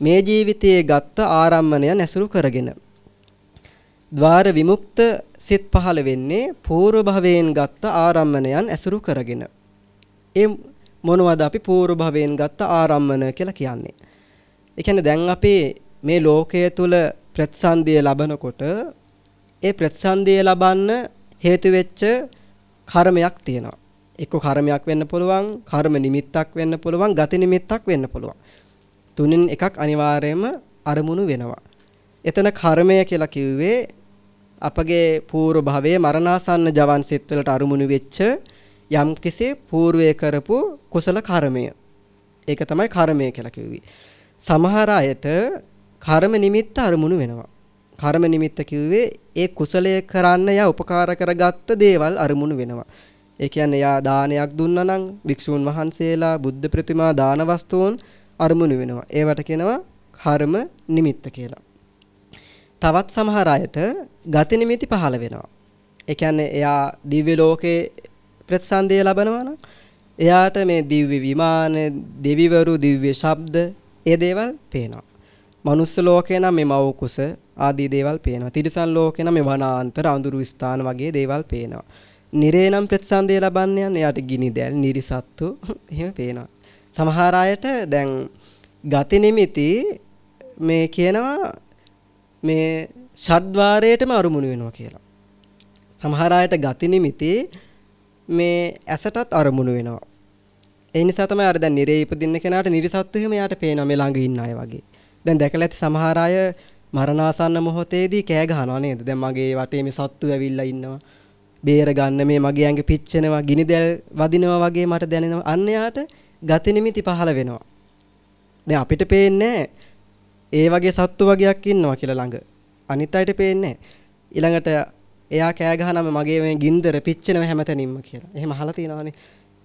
මේ ජීවිතයේ ගත්ත ආරම්මණය නැසුරු කරගෙන. ద్వාර විමුක්ත සිත් පහළ වෙන්නේ పూర్ව භවයෙන් ගත්ත ආරම්මණයන් ඇසුරු කරගෙන. ඒ මොනවද අපි పూర్ව භවයෙන් ගත්ත ආරම්මන කියලා කියන්නේ? ඒ කියන්නේ දැන් අපි මේ ලෝකය තුල ප්‍රතිසන්දිය ලබනකොට ඒ ප්‍රතිසන්දිය ලබන්න හේතු වෙච්ච කර්මයක් තියෙනවා. එක්ක කර්මයක් වෙන්න පුළුවන්, කර්ම නිමිත්තක් වෙන්න පුළුවන්, ගති නිමිත්තක් වෙන්න පුළුවන්. තුنين එකක් අනිවාර්යයෙන්ම අරමුණු වෙනවා. එතන කර්මය කියලා කිව්වේ අපගේ పూర్ව භවයේ මරණාසන්න ජවන් සිත්වලට අරමුණු වෙච්ච යම් කෙසේ పూర్වයේ කරපු කුසල කර්මය. ඒක තමයි කර්මය කියලා කිව්වේ. සමහර අයට කර්ම නිමිත්ත අරමුණු වෙනවා. කර්ම නිමිත්ත කිව්වේ ඒ කුසලයේ කරන්න යා උපකාර කරගත්ත දේවල් අරුමුණු වෙනවා. ඒ කියන්නේ යා දානයක් දුන්නා නම් භික්ෂූන් වහන්සේලා බුද්ධ ප්‍රතිමා දාන වස්තුන් අරුමුණු වෙනවා. ඒවට කියනවා කර්ම නිමිත්ත කියලා. තවත් සමහර අයට ගති නිමිති පහළ වෙනවා. ඒ කියන්නේ එයා දිව්‍ය ලෝකේ ප්‍රතිසන්දිය ලබනවා නම් එයාට මේ දිව්‍ය විමාන, දෙවිවරු, දිව්‍ය ශබ්ද ඒ දේවල් පේනවා. මනුස්ස ලෝකේ නම් මේ මව් කුස ආදී දේවල් පේනවා. තිරිසන් ලෝකේ නම් මේ වනාන්තර අඳුරු ස්ථාන වගේ දේවල් පේනවා. නිරේ නම් ප්‍රතිසන්දිය ලබන්නේ යන එයාට ගිනි දැල්, නිරිසත්තු එහෙම පේනවා. සමහර අයට දැන් ගති නිමිති මේ කියනවා මේ ෂඩ්වාරයටම අරුමුණු වෙනවා කියලා. සමහර අයට ගති නිමිති මේ ඇසටත් අරමුණු වෙනවා. ඒ නිසා තමයි අර දැන් නිරේ ඉපදින්න කෙනාට නිරිසත්තු එහෙම යාට පේනවා මේ ළඟ ඉන්න අය වගේ. දැන් දැකලා ඇති සමහර අය මරණාසන්න මොහොතේදී කෑ ගහනවා නේද? දැන් මගේ වටේ මේ සත්තු ඇවිල්ලා ඉන්නවා. බේර ගන්න මේ මගේ ඇඟ පිච්චෙනවා, ගිනි දැල් වදිනවා වගේ මට දැනෙනවා. අන්න යාට ගති නිමිති පහළ වෙනවා. දැන් අපිට පේන්නේ ඒ වගේ සත්තු වගේක් ඉන්නවා කියලා ළඟ. අනිත් අයට පේන්නේ ඊළඟට එයා කෑ ගහනම මගේ මේ ගින්දර පිච්චෙනව හැමතැනින්ම කියලා. එහෙම අහලා තියෙනවානේ.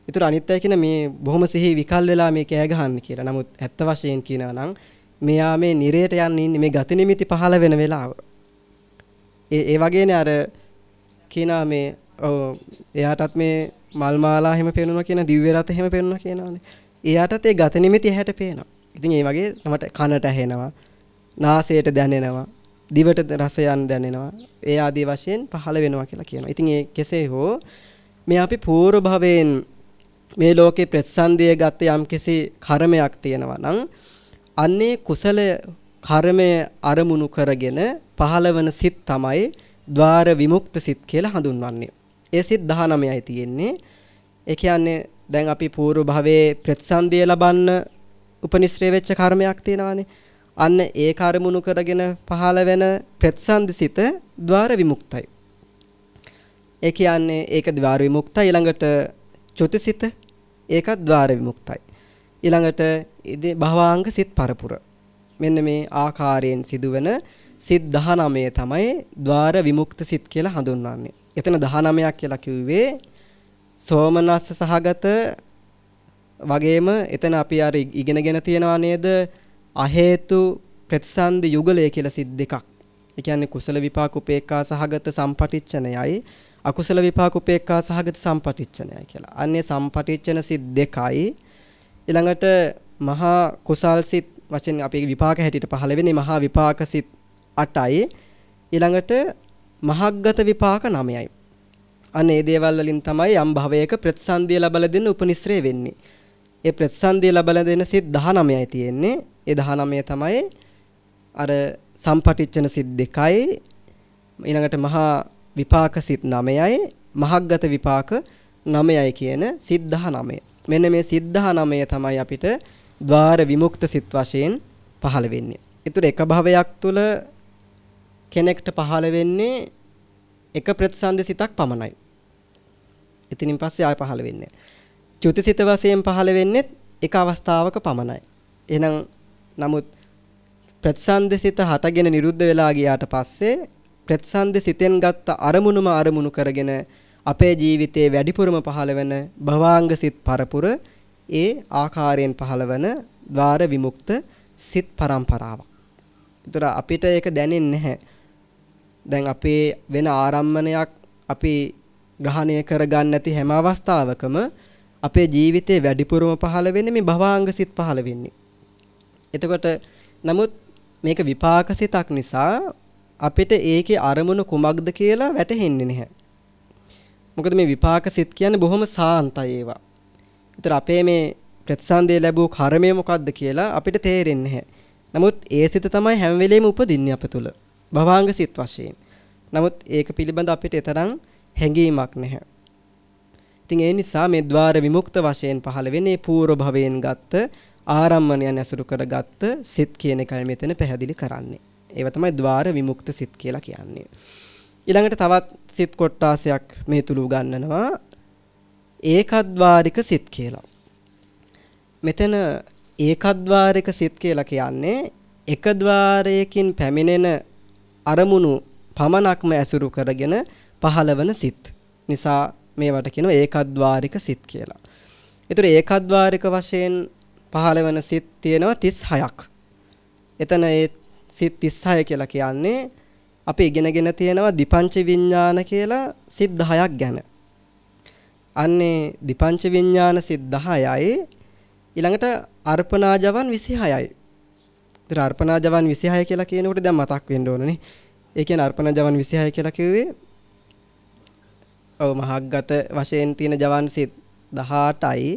ඒතර අනිත් අය කියන මේ බොහොම සිහි විකල් වෙලා මේ කෑ ගහන්නේ කියලා. නමුත් ඇත්ත වශයෙන් කියනවා නම් මෙයා මේ නිරයට යන්නේ ඉන්නේ මේ ගති නිමිති පහළ වෙන වෙලාව. ඒ ඒ වගේනේ අර කියනවා මේ ඔව් එයාටත් මේ මල් මාලා එහෙම පේනවා කියන දිව්‍ය රත එහෙම පේනවා කියනවානේ. එයාටත් ඒ ගත නිමිති ඇහැට පේනවා. ඉතින් ඒ වගේ තමයි කනට ඇහෙනවා. නාසයට දැනෙනවා. දිවට රසයන් දැනෙනවා. ඒ ආදී වශයෙන් පහළ වෙනවා කියලා කියනවා. ඉතින් ඒ කෙසේ හෝ මේ අපි පූර්ව භවයෙන් මේ ලෝකේ ප්‍රසන්දිය ගත යම්කිසි කර්මයක් තියෙනවා නම් අන්නේ කුසල කර්මය අරමුණු කරගෙන පහළවන සිත් තමයි ద్వාර විමුක්ත සිත් කියලා හඳුන්වන්නේ. ඒ සිත් 19යි තියෙන්නේ. ඒ කියන්නේ දැන් අපි పూర్ව භවයේ ප්‍රතිසන්දිය ලබන්න උපනිශ්‍රේ වෙච්ච කර්මයක් තියෙනවානේ. අන්න ඒ කර්මුණු කරගෙන පහළ වෙන ප්‍රතිසන්දිසිත ద్వාර විමුක්තයි. ඒ කියන්නේ ඒක ద్వාර විමුක්තයි ඊළඟට චුතිසිත ඒකත් ద్వාර විමුක්තයි. ඊළඟට භවාංග සිත් පරපුර. මෙන්න මේ ආකාරයෙන් සිදුවන සිත් 19 තමයි ద్వාර විමුක්ත සිත් කියලා හඳුන්වන්නේ. එතන 19ක් කියලා කිව්වේ සෝමනස්ස සහගත වගේම එතන අපි අර ඉගෙනගෙන තියනවා නේද අහේතු ප්‍රතිසන්දි යුගලය කියලා සිත් දෙකක්. ඒ කියන්නේ කුසල විපාක උපේක්ඛා සහගත සම්පටිච්ඡනයයි අකුසල විපාක උපේක්ඛා සහගත සම්පටිච්ඡනයයි කියලා. අන්නේ සම්පටිච්ඡන සිත් දෙකයි ඊළඟට මහා කුසල් සිත් වචෙන් අපි විපාක හැටියට පහළ වෙන්නේ මහා විපාක සිත් 8යි ඊළඟට මහග්ගත විපාක 9යි. අන්න ඒ දේවල් වලින් තමයි යම් භවයක ප්‍රතිසන්දිය ලබලා දෙන්න උපනිශ්‍රේ වෙන්නේ. ඒ ප්‍රතිසන්දිය ලබලා දෙන සිත් 19යි තියෙන්නේ. ඒ 19 තමයි අර සම්පටිච්ඡන සිත් දෙකයි ඊළඟට මහා විපාක සිත් 9යි මහග්ගත විපාක 9යි කියන සිත් 19. මෙන්න මේ සිත් 19 තමයි අපිට ద్వාර විමුක්ත සිත් වශයෙන් පහළ වෙන්නේ. ඒතර එක භවයක් තුල කෙනෙක්ට පහළ වෙන්නේ එක ප්‍රතිසන්දි සිතක් පමණයි. එතනින් පස්සේ ආය පහළ වෙන්නේ. චුතිසිත වශයෙන් පහළ වෙන්නේ එක අවස්ථාවක පමණයි. එහෙනම් නමුත් ප්‍රතිසන්දසිත හටගෙන නිරුද්ධ වෙලා ගියාට පස්සේ ප්‍රතිසන්දසිතෙන් ගත්ත අරමුණුම අරමුණු කරගෙන අපේ ජීවිතයේ වැඩිපුරම පහළ වෙන භවාංග සිත් පරපුර ඒ ආකාරයෙන් පහළවන ద్వාර විමුක්ත සිත් පරම්පරාවක්. ඒතර අපිට ඒක දැනෙන්නේ නැහැ. දැන් අපේ වෙන ආරම්මණයක් අපි ග්‍රහණය කරගන්න නැති හැම අවස්ථාවකම අපේ ජීවිතේ වැඩිපුරම පහළ වෙන්නේ මේ භවාංග සිත් පහළ වෙන්නේ. එතකොට නමුත් මේක විපාක සිතක් නිසා අපිට ඒකේ අරමුණ කුමක්ද කියලා වැටහෙන්නේ නැහැ. මොකද මේ විපාක සිත් කියන්නේ බොහොම සාන්තයි ඒවා. ඒතර අපේ මේ ප්‍රතිසන්දේ ලැබූ කර්මය මොකක්ද කියලා අපිට තේරෙන්නේ නැහැ. නමුත් ඒ සිත තමයි හැම වෙලෙම උපදින්නේ අප තුල. භවාංග සිත් වශයෙන්. නමුත් ඒක පිළිබඳ අපිට තරම් හැඟීමක් නැහැ. ඉතින් ඒ නිසා මේ ద్వාර විමුක්ත වශයෙන් පහළ වෙන්නේ පූර්ව භවයෙන් ගත්ත ආරම්මණයන් ඇසුරු කරගත්ත සිත් කියන එකයි මෙතන පැහැදිලි කරන්නේ. ඒව තමයි ద్వාර විමුක්ත සිත් කියලා කියන්නේ. ඊළඟට තවත් සිත් කොටාසයක් මේ තුළු ගන්නනවා ඒකද්වාරික සිත් කියලා. මෙතන ඒකද්වාරික සිත් කියලා කියන්නේ එක ద్వාරයකින් පැමිණෙන අරමුණු පමණක්ම ඇසුරු කරගෙන පහළවන සිත්. නිසා මේවට කියනවා ඒකද්වාරික සිත් කියලා. ඒතර ඒකද්වාරික වශයෙන් පහළ වෙන සිත් තියෙනවා 36ක්. එතන ඒ සිත් 36 කියලා කියන්නේ අපි ඉගෙනගෙන තියෙනවා දිපංච විඥාන කියලා සිත් 10ක් ගැන. අන්නේ දිපංච විඥාන සිත් 10යි ඊළඟට අර්පණාජවන් 26යි. ඒතර අර්පණාජවන් 26 කියලා කියනකොට දැන් මතක් වෙන්න ඕනනේ. ඒ කියන්නේ අර්පණාජවන් 26 කියලා කිව්වේ ඔව් මහග්ගත වශයෙන් තියෙන ජවන් සිත් 18යි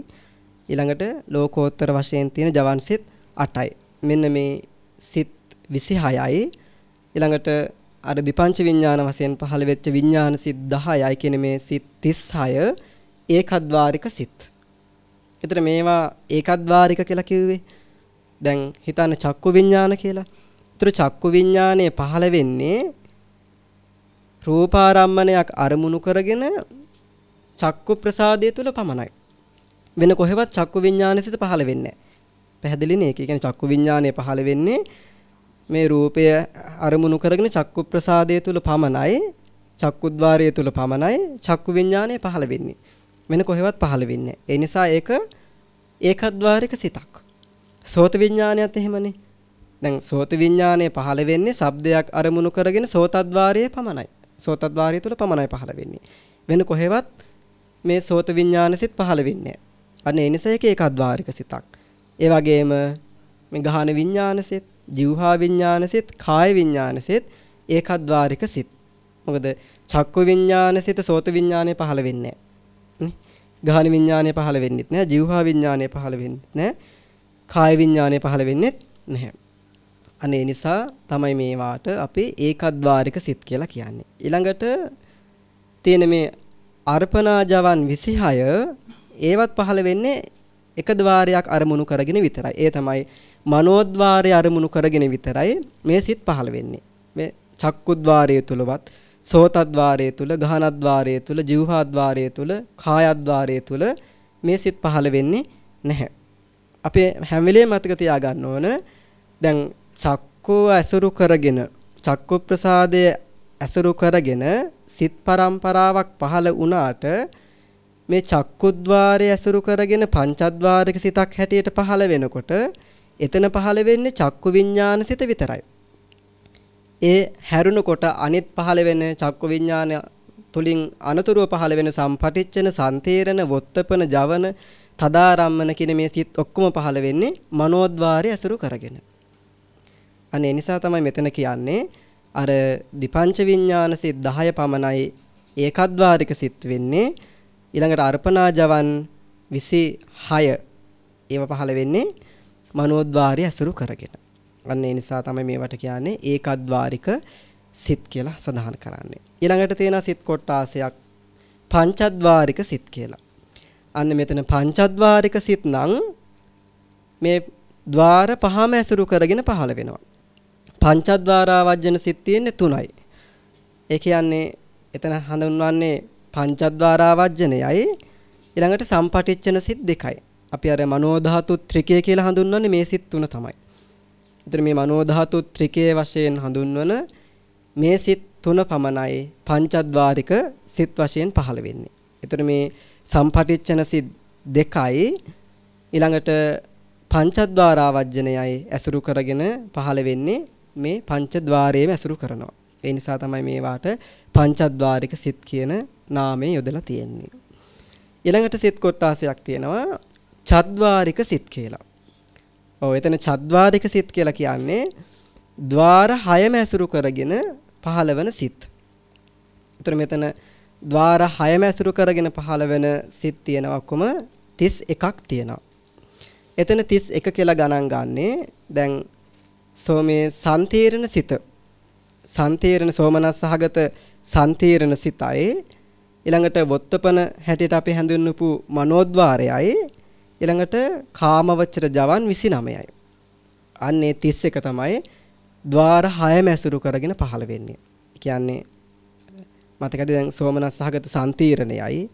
ඊළඟට ලෝකෝත්තර වශයෙන් තියෙන ජවන් සිත් 8යි. මෙන්න මේ සිත් 26යි ඊළඟට අර විපංච විඥාන වශයෙන් පහළ වෙච්ච විඥාන සිත් 10යි කියන මේ සිත් 36 ඒකද්වාරික සිත්. ඒතර මේවා ඒකද්වාරික කියලා කිව්වේ දැන් හිතන්න චක්කු විඥාන කියලා. ඒතර චක්කු විඥානයේ පහළ වෙන්නේ රූපාරම්මණයක් අරමුණු කරගෙන චක්කු ප්‍රසාදය තුල පමණයි. වෙන කොහෙවත් චක්කු විඥානසිත පහළ වෙන්නේ නැහැ. පැහැදිලිනේ? ඒක කියන්නේ චක්කු විඥානය පහළ වෙන්නේ මේ රූපය අරමුණු කරගෙන චක්කු ප්‍රසාදය තුල පමණයි චක්කුද්්වාරය තුල පමණයි චක්කු විඥානය පහළ වෙන්නේ. වෙන කොහෙවත් පහළ වෙන්නේ ඒ නිසා ඒක ඒකද්්වාරික සිතක්. සෝත විඥානයත් එහෙමනේ. දැන් සෝත විඥානය පහළ වෙන්නේ ශබ්දයක් අරමුණු කරගෙන සෝතද්්වාරයේ පමණයි. සෝතද්්වාරය තුල පමණයි පහළ වෙන්නේ. වෙන කොහෙවත් මේ සෝත විඥානසිත පහළ වෙන්නේ නැහැ. අන්න ඒ නිසා ඒක ඒකද්්වාරික සිතක්. ඒ වගේම මේ ගහන විඥානසිත ජීවහා විඥානසිත, කාය විඥානසිත ඒකද්වාරික සිත්. මොකද චක්කු විඥානසිත සෝත විඥානය පහළ වෙන්නේ නැහැ. ගහන විඥානය පහළ වෙන්නෙත් නැහැ. ජීවහා විඥානය පහළ වෙන්නෙත් නැහැ. කාය විඥානය පහළ වෙන්නෙත් නැහැ. අනේ නිසා තමයි මේවාට අපි ඒකද්වාරික සිත් කියලා කියන්නේ. ඊළඟට තියෙන මේ අර්පණා ජවන් 26 ඒවත් පහළ වෙන්නේ එක ద్వාරයක් අරමුණු කරගෙන විතරයි. ඒ තමයි මනෝද්වාරය අරමුණු කරගෙන විතරයි මේ සිත් පහළ වෙන්නේ. මේ චක්කුද්වාරය තුලවත් සෝතද්වාරය තුල ගහනද්වාරය තුල જીවහාද්වාරය තුල කායද්වාරය තුල මේ සිත් පහළ වෙන්නේ නැහැ. අපි හැම වෙලේම මතක තියාගන්න ඕන දැන් චක්කෝ ඇසුරු කරගෙන චක්කු ප්‍රසාදය ඇසුරු කරගෙන සිත් පරම්පරාවක් පහළ වුණාට මේ චක්කුද්්වාරය ඇසුරු කරගෙන පංචද්වාරික සිතක් හැටියට පහළ වෙනකොට එතන පහළ වෙන්නේ චක්කු විඥාන සිත විතරයි. ඒ හැරුණකොට අනිත් පහළ වෙන චක්කු විඥාන තුලින් අනතුරුව පහළ වෙන සම්පටිච්චන සම්තේරණ වොත්තපන ජවන තදාරම්මන කියන මේ සිත් ඔක්කොම පහළ වෙන්නේ මනෝද්වාරය ඇසුරු කරගෙන. අනේ නිසා තමයි මෙතන කියන්නේ අර දිපංච විඥාන සිත් 10 පමණයි ඒකද්වාරික සිත් වෙන්නේ ඊළඟට අර්පණා ජවන් 26 ඒව පහළ වෙන්නේ මනෝද්වාරය ඇසුරු කරගෙන. අන්න ඒ නිසා තමයි මේවට කියන්නේ ඒකද්වාරික සිත් කියලා සඳහන් කරන්නේ. ඊළඟට තියෙන සිත් කොටාසයක් පංචද්වාරික සිත් කියලා. අන්න මෙතන පංචද්වාරික සිත් නම් මේ ద్వාර පහම ඇසුරු කරගෙන පහළ වෙනවා. පංචද්වාරා වජ්ජන සිත් තියෙන්නේ තුනයි. ඒ කියන්නේ එතන හඳුන්වන්නේ පංචද්වාරා වජ්ජනයයි ඊළඟට සම්පටිච්ඡන සිත් දෙකයි. අපි අර මනෝ ධාතු ත්‍රිකය කියලා හඳුන්වන්නේ මේ සිත් තුන තමයි. ඒතර මේ මනෝ ධාතු ත්‍රිකය වශයෙන් හඳුන්වන මේ සිත් තුන පමණයි පංචද්වාරික සිත් වශයෙන් පහළ වෙන්නේ. ඒතර මේ සම්පටිච්ඡන සිත් දෙකයි ඊළඟට පංචද්වාරා වජ්ජනයයි ඇසුරු කරගෙන පහළ වෙන්නේ මේ පංචද්වාරයේම ඇසුරු කරනවා. ඒ නිසා තමයි මේවාට පංචද්වාරික සිත් කියන නාමය යොදලා තියෙන්නේ. ඊළඟට සිත් කොටාසයක් තියෙනවා චද්වාරික සිත් කියලා. ඔව් එතන චද්වාරික සිත් කියලා කියන්නේ ద్వාර 6ම ඇසුරු කරගෙන පහළවන සිත්. එතන මෙතන ద్వාර 6ම ඇසුරු කරගෙන පහළවන සිත් තියෙනවා කොම 31ක් තියෙනවා. එතන 31 කියලා ගණන් ගන්නේ දැන් සෝමේ සම්තීරණ සිත. සම්තීරණ සෝමනස්සහගත සම්තීරණ සිතයි ඊළඟට වොත්තපන හැටියට අපි හඳුන්වපු මනෝද්වාරයයි ඊළඟට කාමවචර ජවන් 29යි. අන්න ඒ 31 තමයි ద్వාර 6ම ඇසුරු කරගෙන පහළ වෙන්නේ. කියන්නේ මතකද දැන් සෝමනස් සහගත සම්තිරණයයි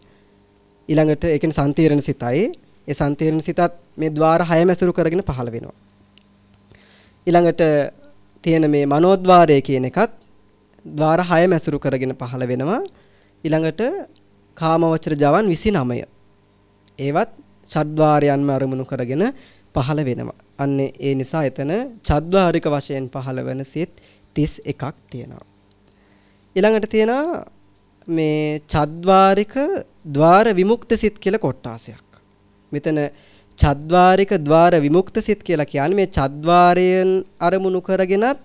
ඊළඟට ඒ කියන්නේ සම්තිරණ සිතයි. ඒ සම්තිරණ සිතත් මේ ద్వාර 6ම ඇසුරු කරගෙන පහළ වෙනවා. ඊළඟට තියෙන මේ මනෝද්වාරය කියන එකත් ద్వාර 6ම ඇසුරු කරගෙන පහළ වෙනවා. ඊළඟට කාමවචර ජවන් 29. ඒවත් චද්වාරයන්ම අරමුණු කරගෙන පහළ වෙනවා. අන්න ඒ නිසා එතන චද්වාරික වශයෙන් පහළ වෙන සිත් 31ක් තියෙනවා. ඊළඟට තියෙනවා මේ චද්වාරික ద్వාර විමුක්ත සිත් කියලා කොටාසයක්. මෙතන චද්වාරික ద్వාර විමුක්ත සිත් කියලා කියන්නේ මේ චද්වාරයෙන් අරමුණු කරගෙනත්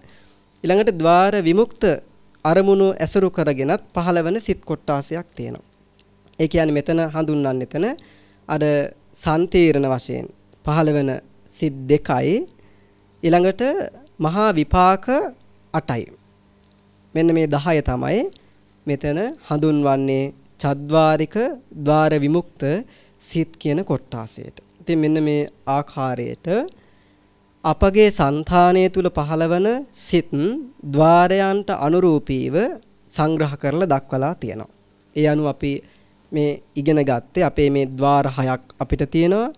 ඊළඟට ద్వාර විමුක්ත අරමුණු ඇසුරු කරගෙනත් පහළවන සිත් කොටාසයක් තියෙනවා. ඒ කියන්නේ මෙතන හඳුන්වන්නේ එතන අර සන්තීරණ වශයෙන් පහළ වෙන සිත් දෙකයි ඊළඟට මහා විපාක 8යි. මෙන්න මේ 10 තමයි මෙතන හඳුන්වන්නේ චද්වාරික ద్వාර විමුක්ත සිත් කියන කොටාසයට. ඉතින් මෙන්න මේ ආකාරයට අපගේ సంతානය තුල පහළවන සිත් ద్వාරයන්ට අනුරූපීව සංග්‍රහ කරලා දක්වලා තියෙනවා. ඒ අනුව අපි මේ ඉගෙන ගත්තේ අපේ මේ ద్వාර හයක් අපිට තියෙනවා.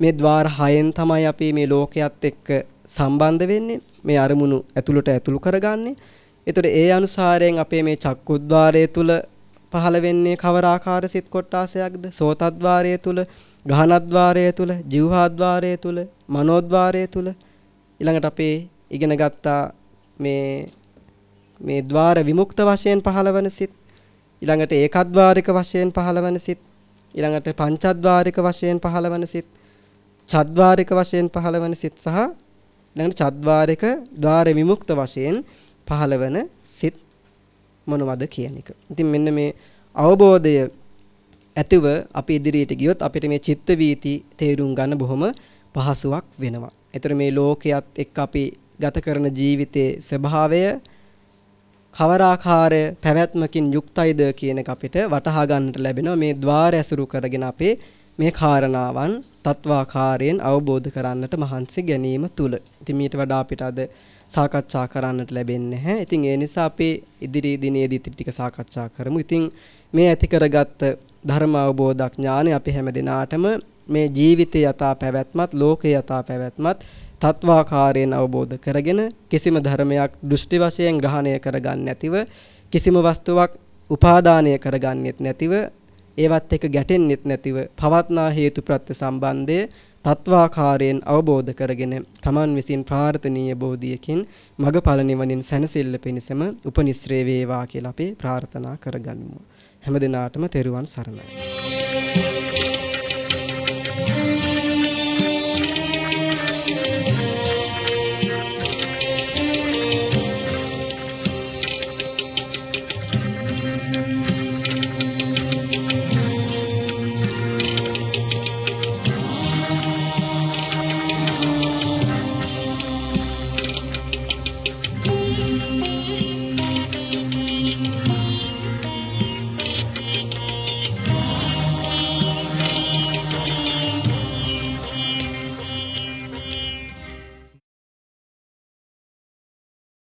මේ ద్వාර හයෙන් තමයි අපි මේ ලෝකයේත් එක්ක සම්බන්ධ වෙන්නේ මේ අරමුණු ඇතුළට ඇතුළු කරගන්නේ. එතකොට ඒ අනුසාරයෙන් අපේ මේ චක්කුද්්වාරය තුල පහළ වෙන්නේ කවර ආකාර සිත් කොටාසයක්ද? සෝතද්්වාරය තුල, ගහනද්්වාරය තුල, ජීවහාද්්වාරය තුල, මනෝද්්වාරය තුල ඊළඟට අපේ ඉගෙන ගත්තා මේ මේ ద్వාර විමුක්ත වශයෙන් පහළවන සිත්. ඊළඟට ඒකද්්වාරික වශයෙන් පහළවන සිත් ඊළඟට පංචද්්වාරික වශයෙන් පහළවන සිත් චද්්වාරික වශයෙන් පහළවන සිත් සහ ඊළඟට චද්්වාරික ద్వාර විමුක්ත වශයෙන් පහළවන සිත් මොනවද කියන එක. ඉතින් මෙන්න මේ අවබෝධය ඇතිව අපි ඉදිරියට ගියොත් අපිට මේ චිත්ත වීති තේරුම් ගන්න බොහොම පහසුවක් වෙනවා. ඒතර මේ ලෝකයේත් එක්ක අපි ගත කරන ජීවිතයේ ස්වභාවය කවරාකාර පැවැත්මකින් යුක්තයිද කියන එක අපිට වටහා ගන්නට ලැබෙනවා මේ ద్వාර ඇසුරු කරගෙන අපේ මේ කාරණාවන් තත්වාකාරයෙන් අවබෝධ කරන්නට මහන්සි ගැනීම තුල. ඉතින් මීට වඩා අපිට අද සාකච්ඡා කරන්නට ලැබෙන්නේ නැහැ. ඉතින් ඒ නිසා අපි ඉදිරි දිනේදී ටික සාකච්ඡා කරමු. ඉතින් මේ ඇති කරගත්ත ධර්ම අවබෝධ ඥානය අපි හැම දිනාටම මේ ජීවිතය යථා පැවැත්මත් ලෝකේ යථා පැවැත්මත් තත්වාකාරයෙන් අවබෝධ කරගෙන කිසිම ධර්මයක් දෘෂ්ටි වශයෙන් ග්‍රහණය කරගන්නේ නැතිව කිසිම වස්තුවක් උපාදානය කරගන්නෙත් නැතිව ඒවත් එක ගැටෙන්නෙත් නැතිව පවත්නා හේතු ප්‍රත්‍ය සම්බන්ධය තත්වාකාරයෙන් අවබෝධ කරගෙන තමන් විසින් ප්‍රාර්ථනීය බෝධියකින් මගඵල නිවනින් සැනසෙල්ල පිණිසම උපනිශ්‍රේ වේවා කියලා අපි ප්‍රාර්ථනා කරගනිමු. හැම දිනාටම තෙරුවන් සරණයි.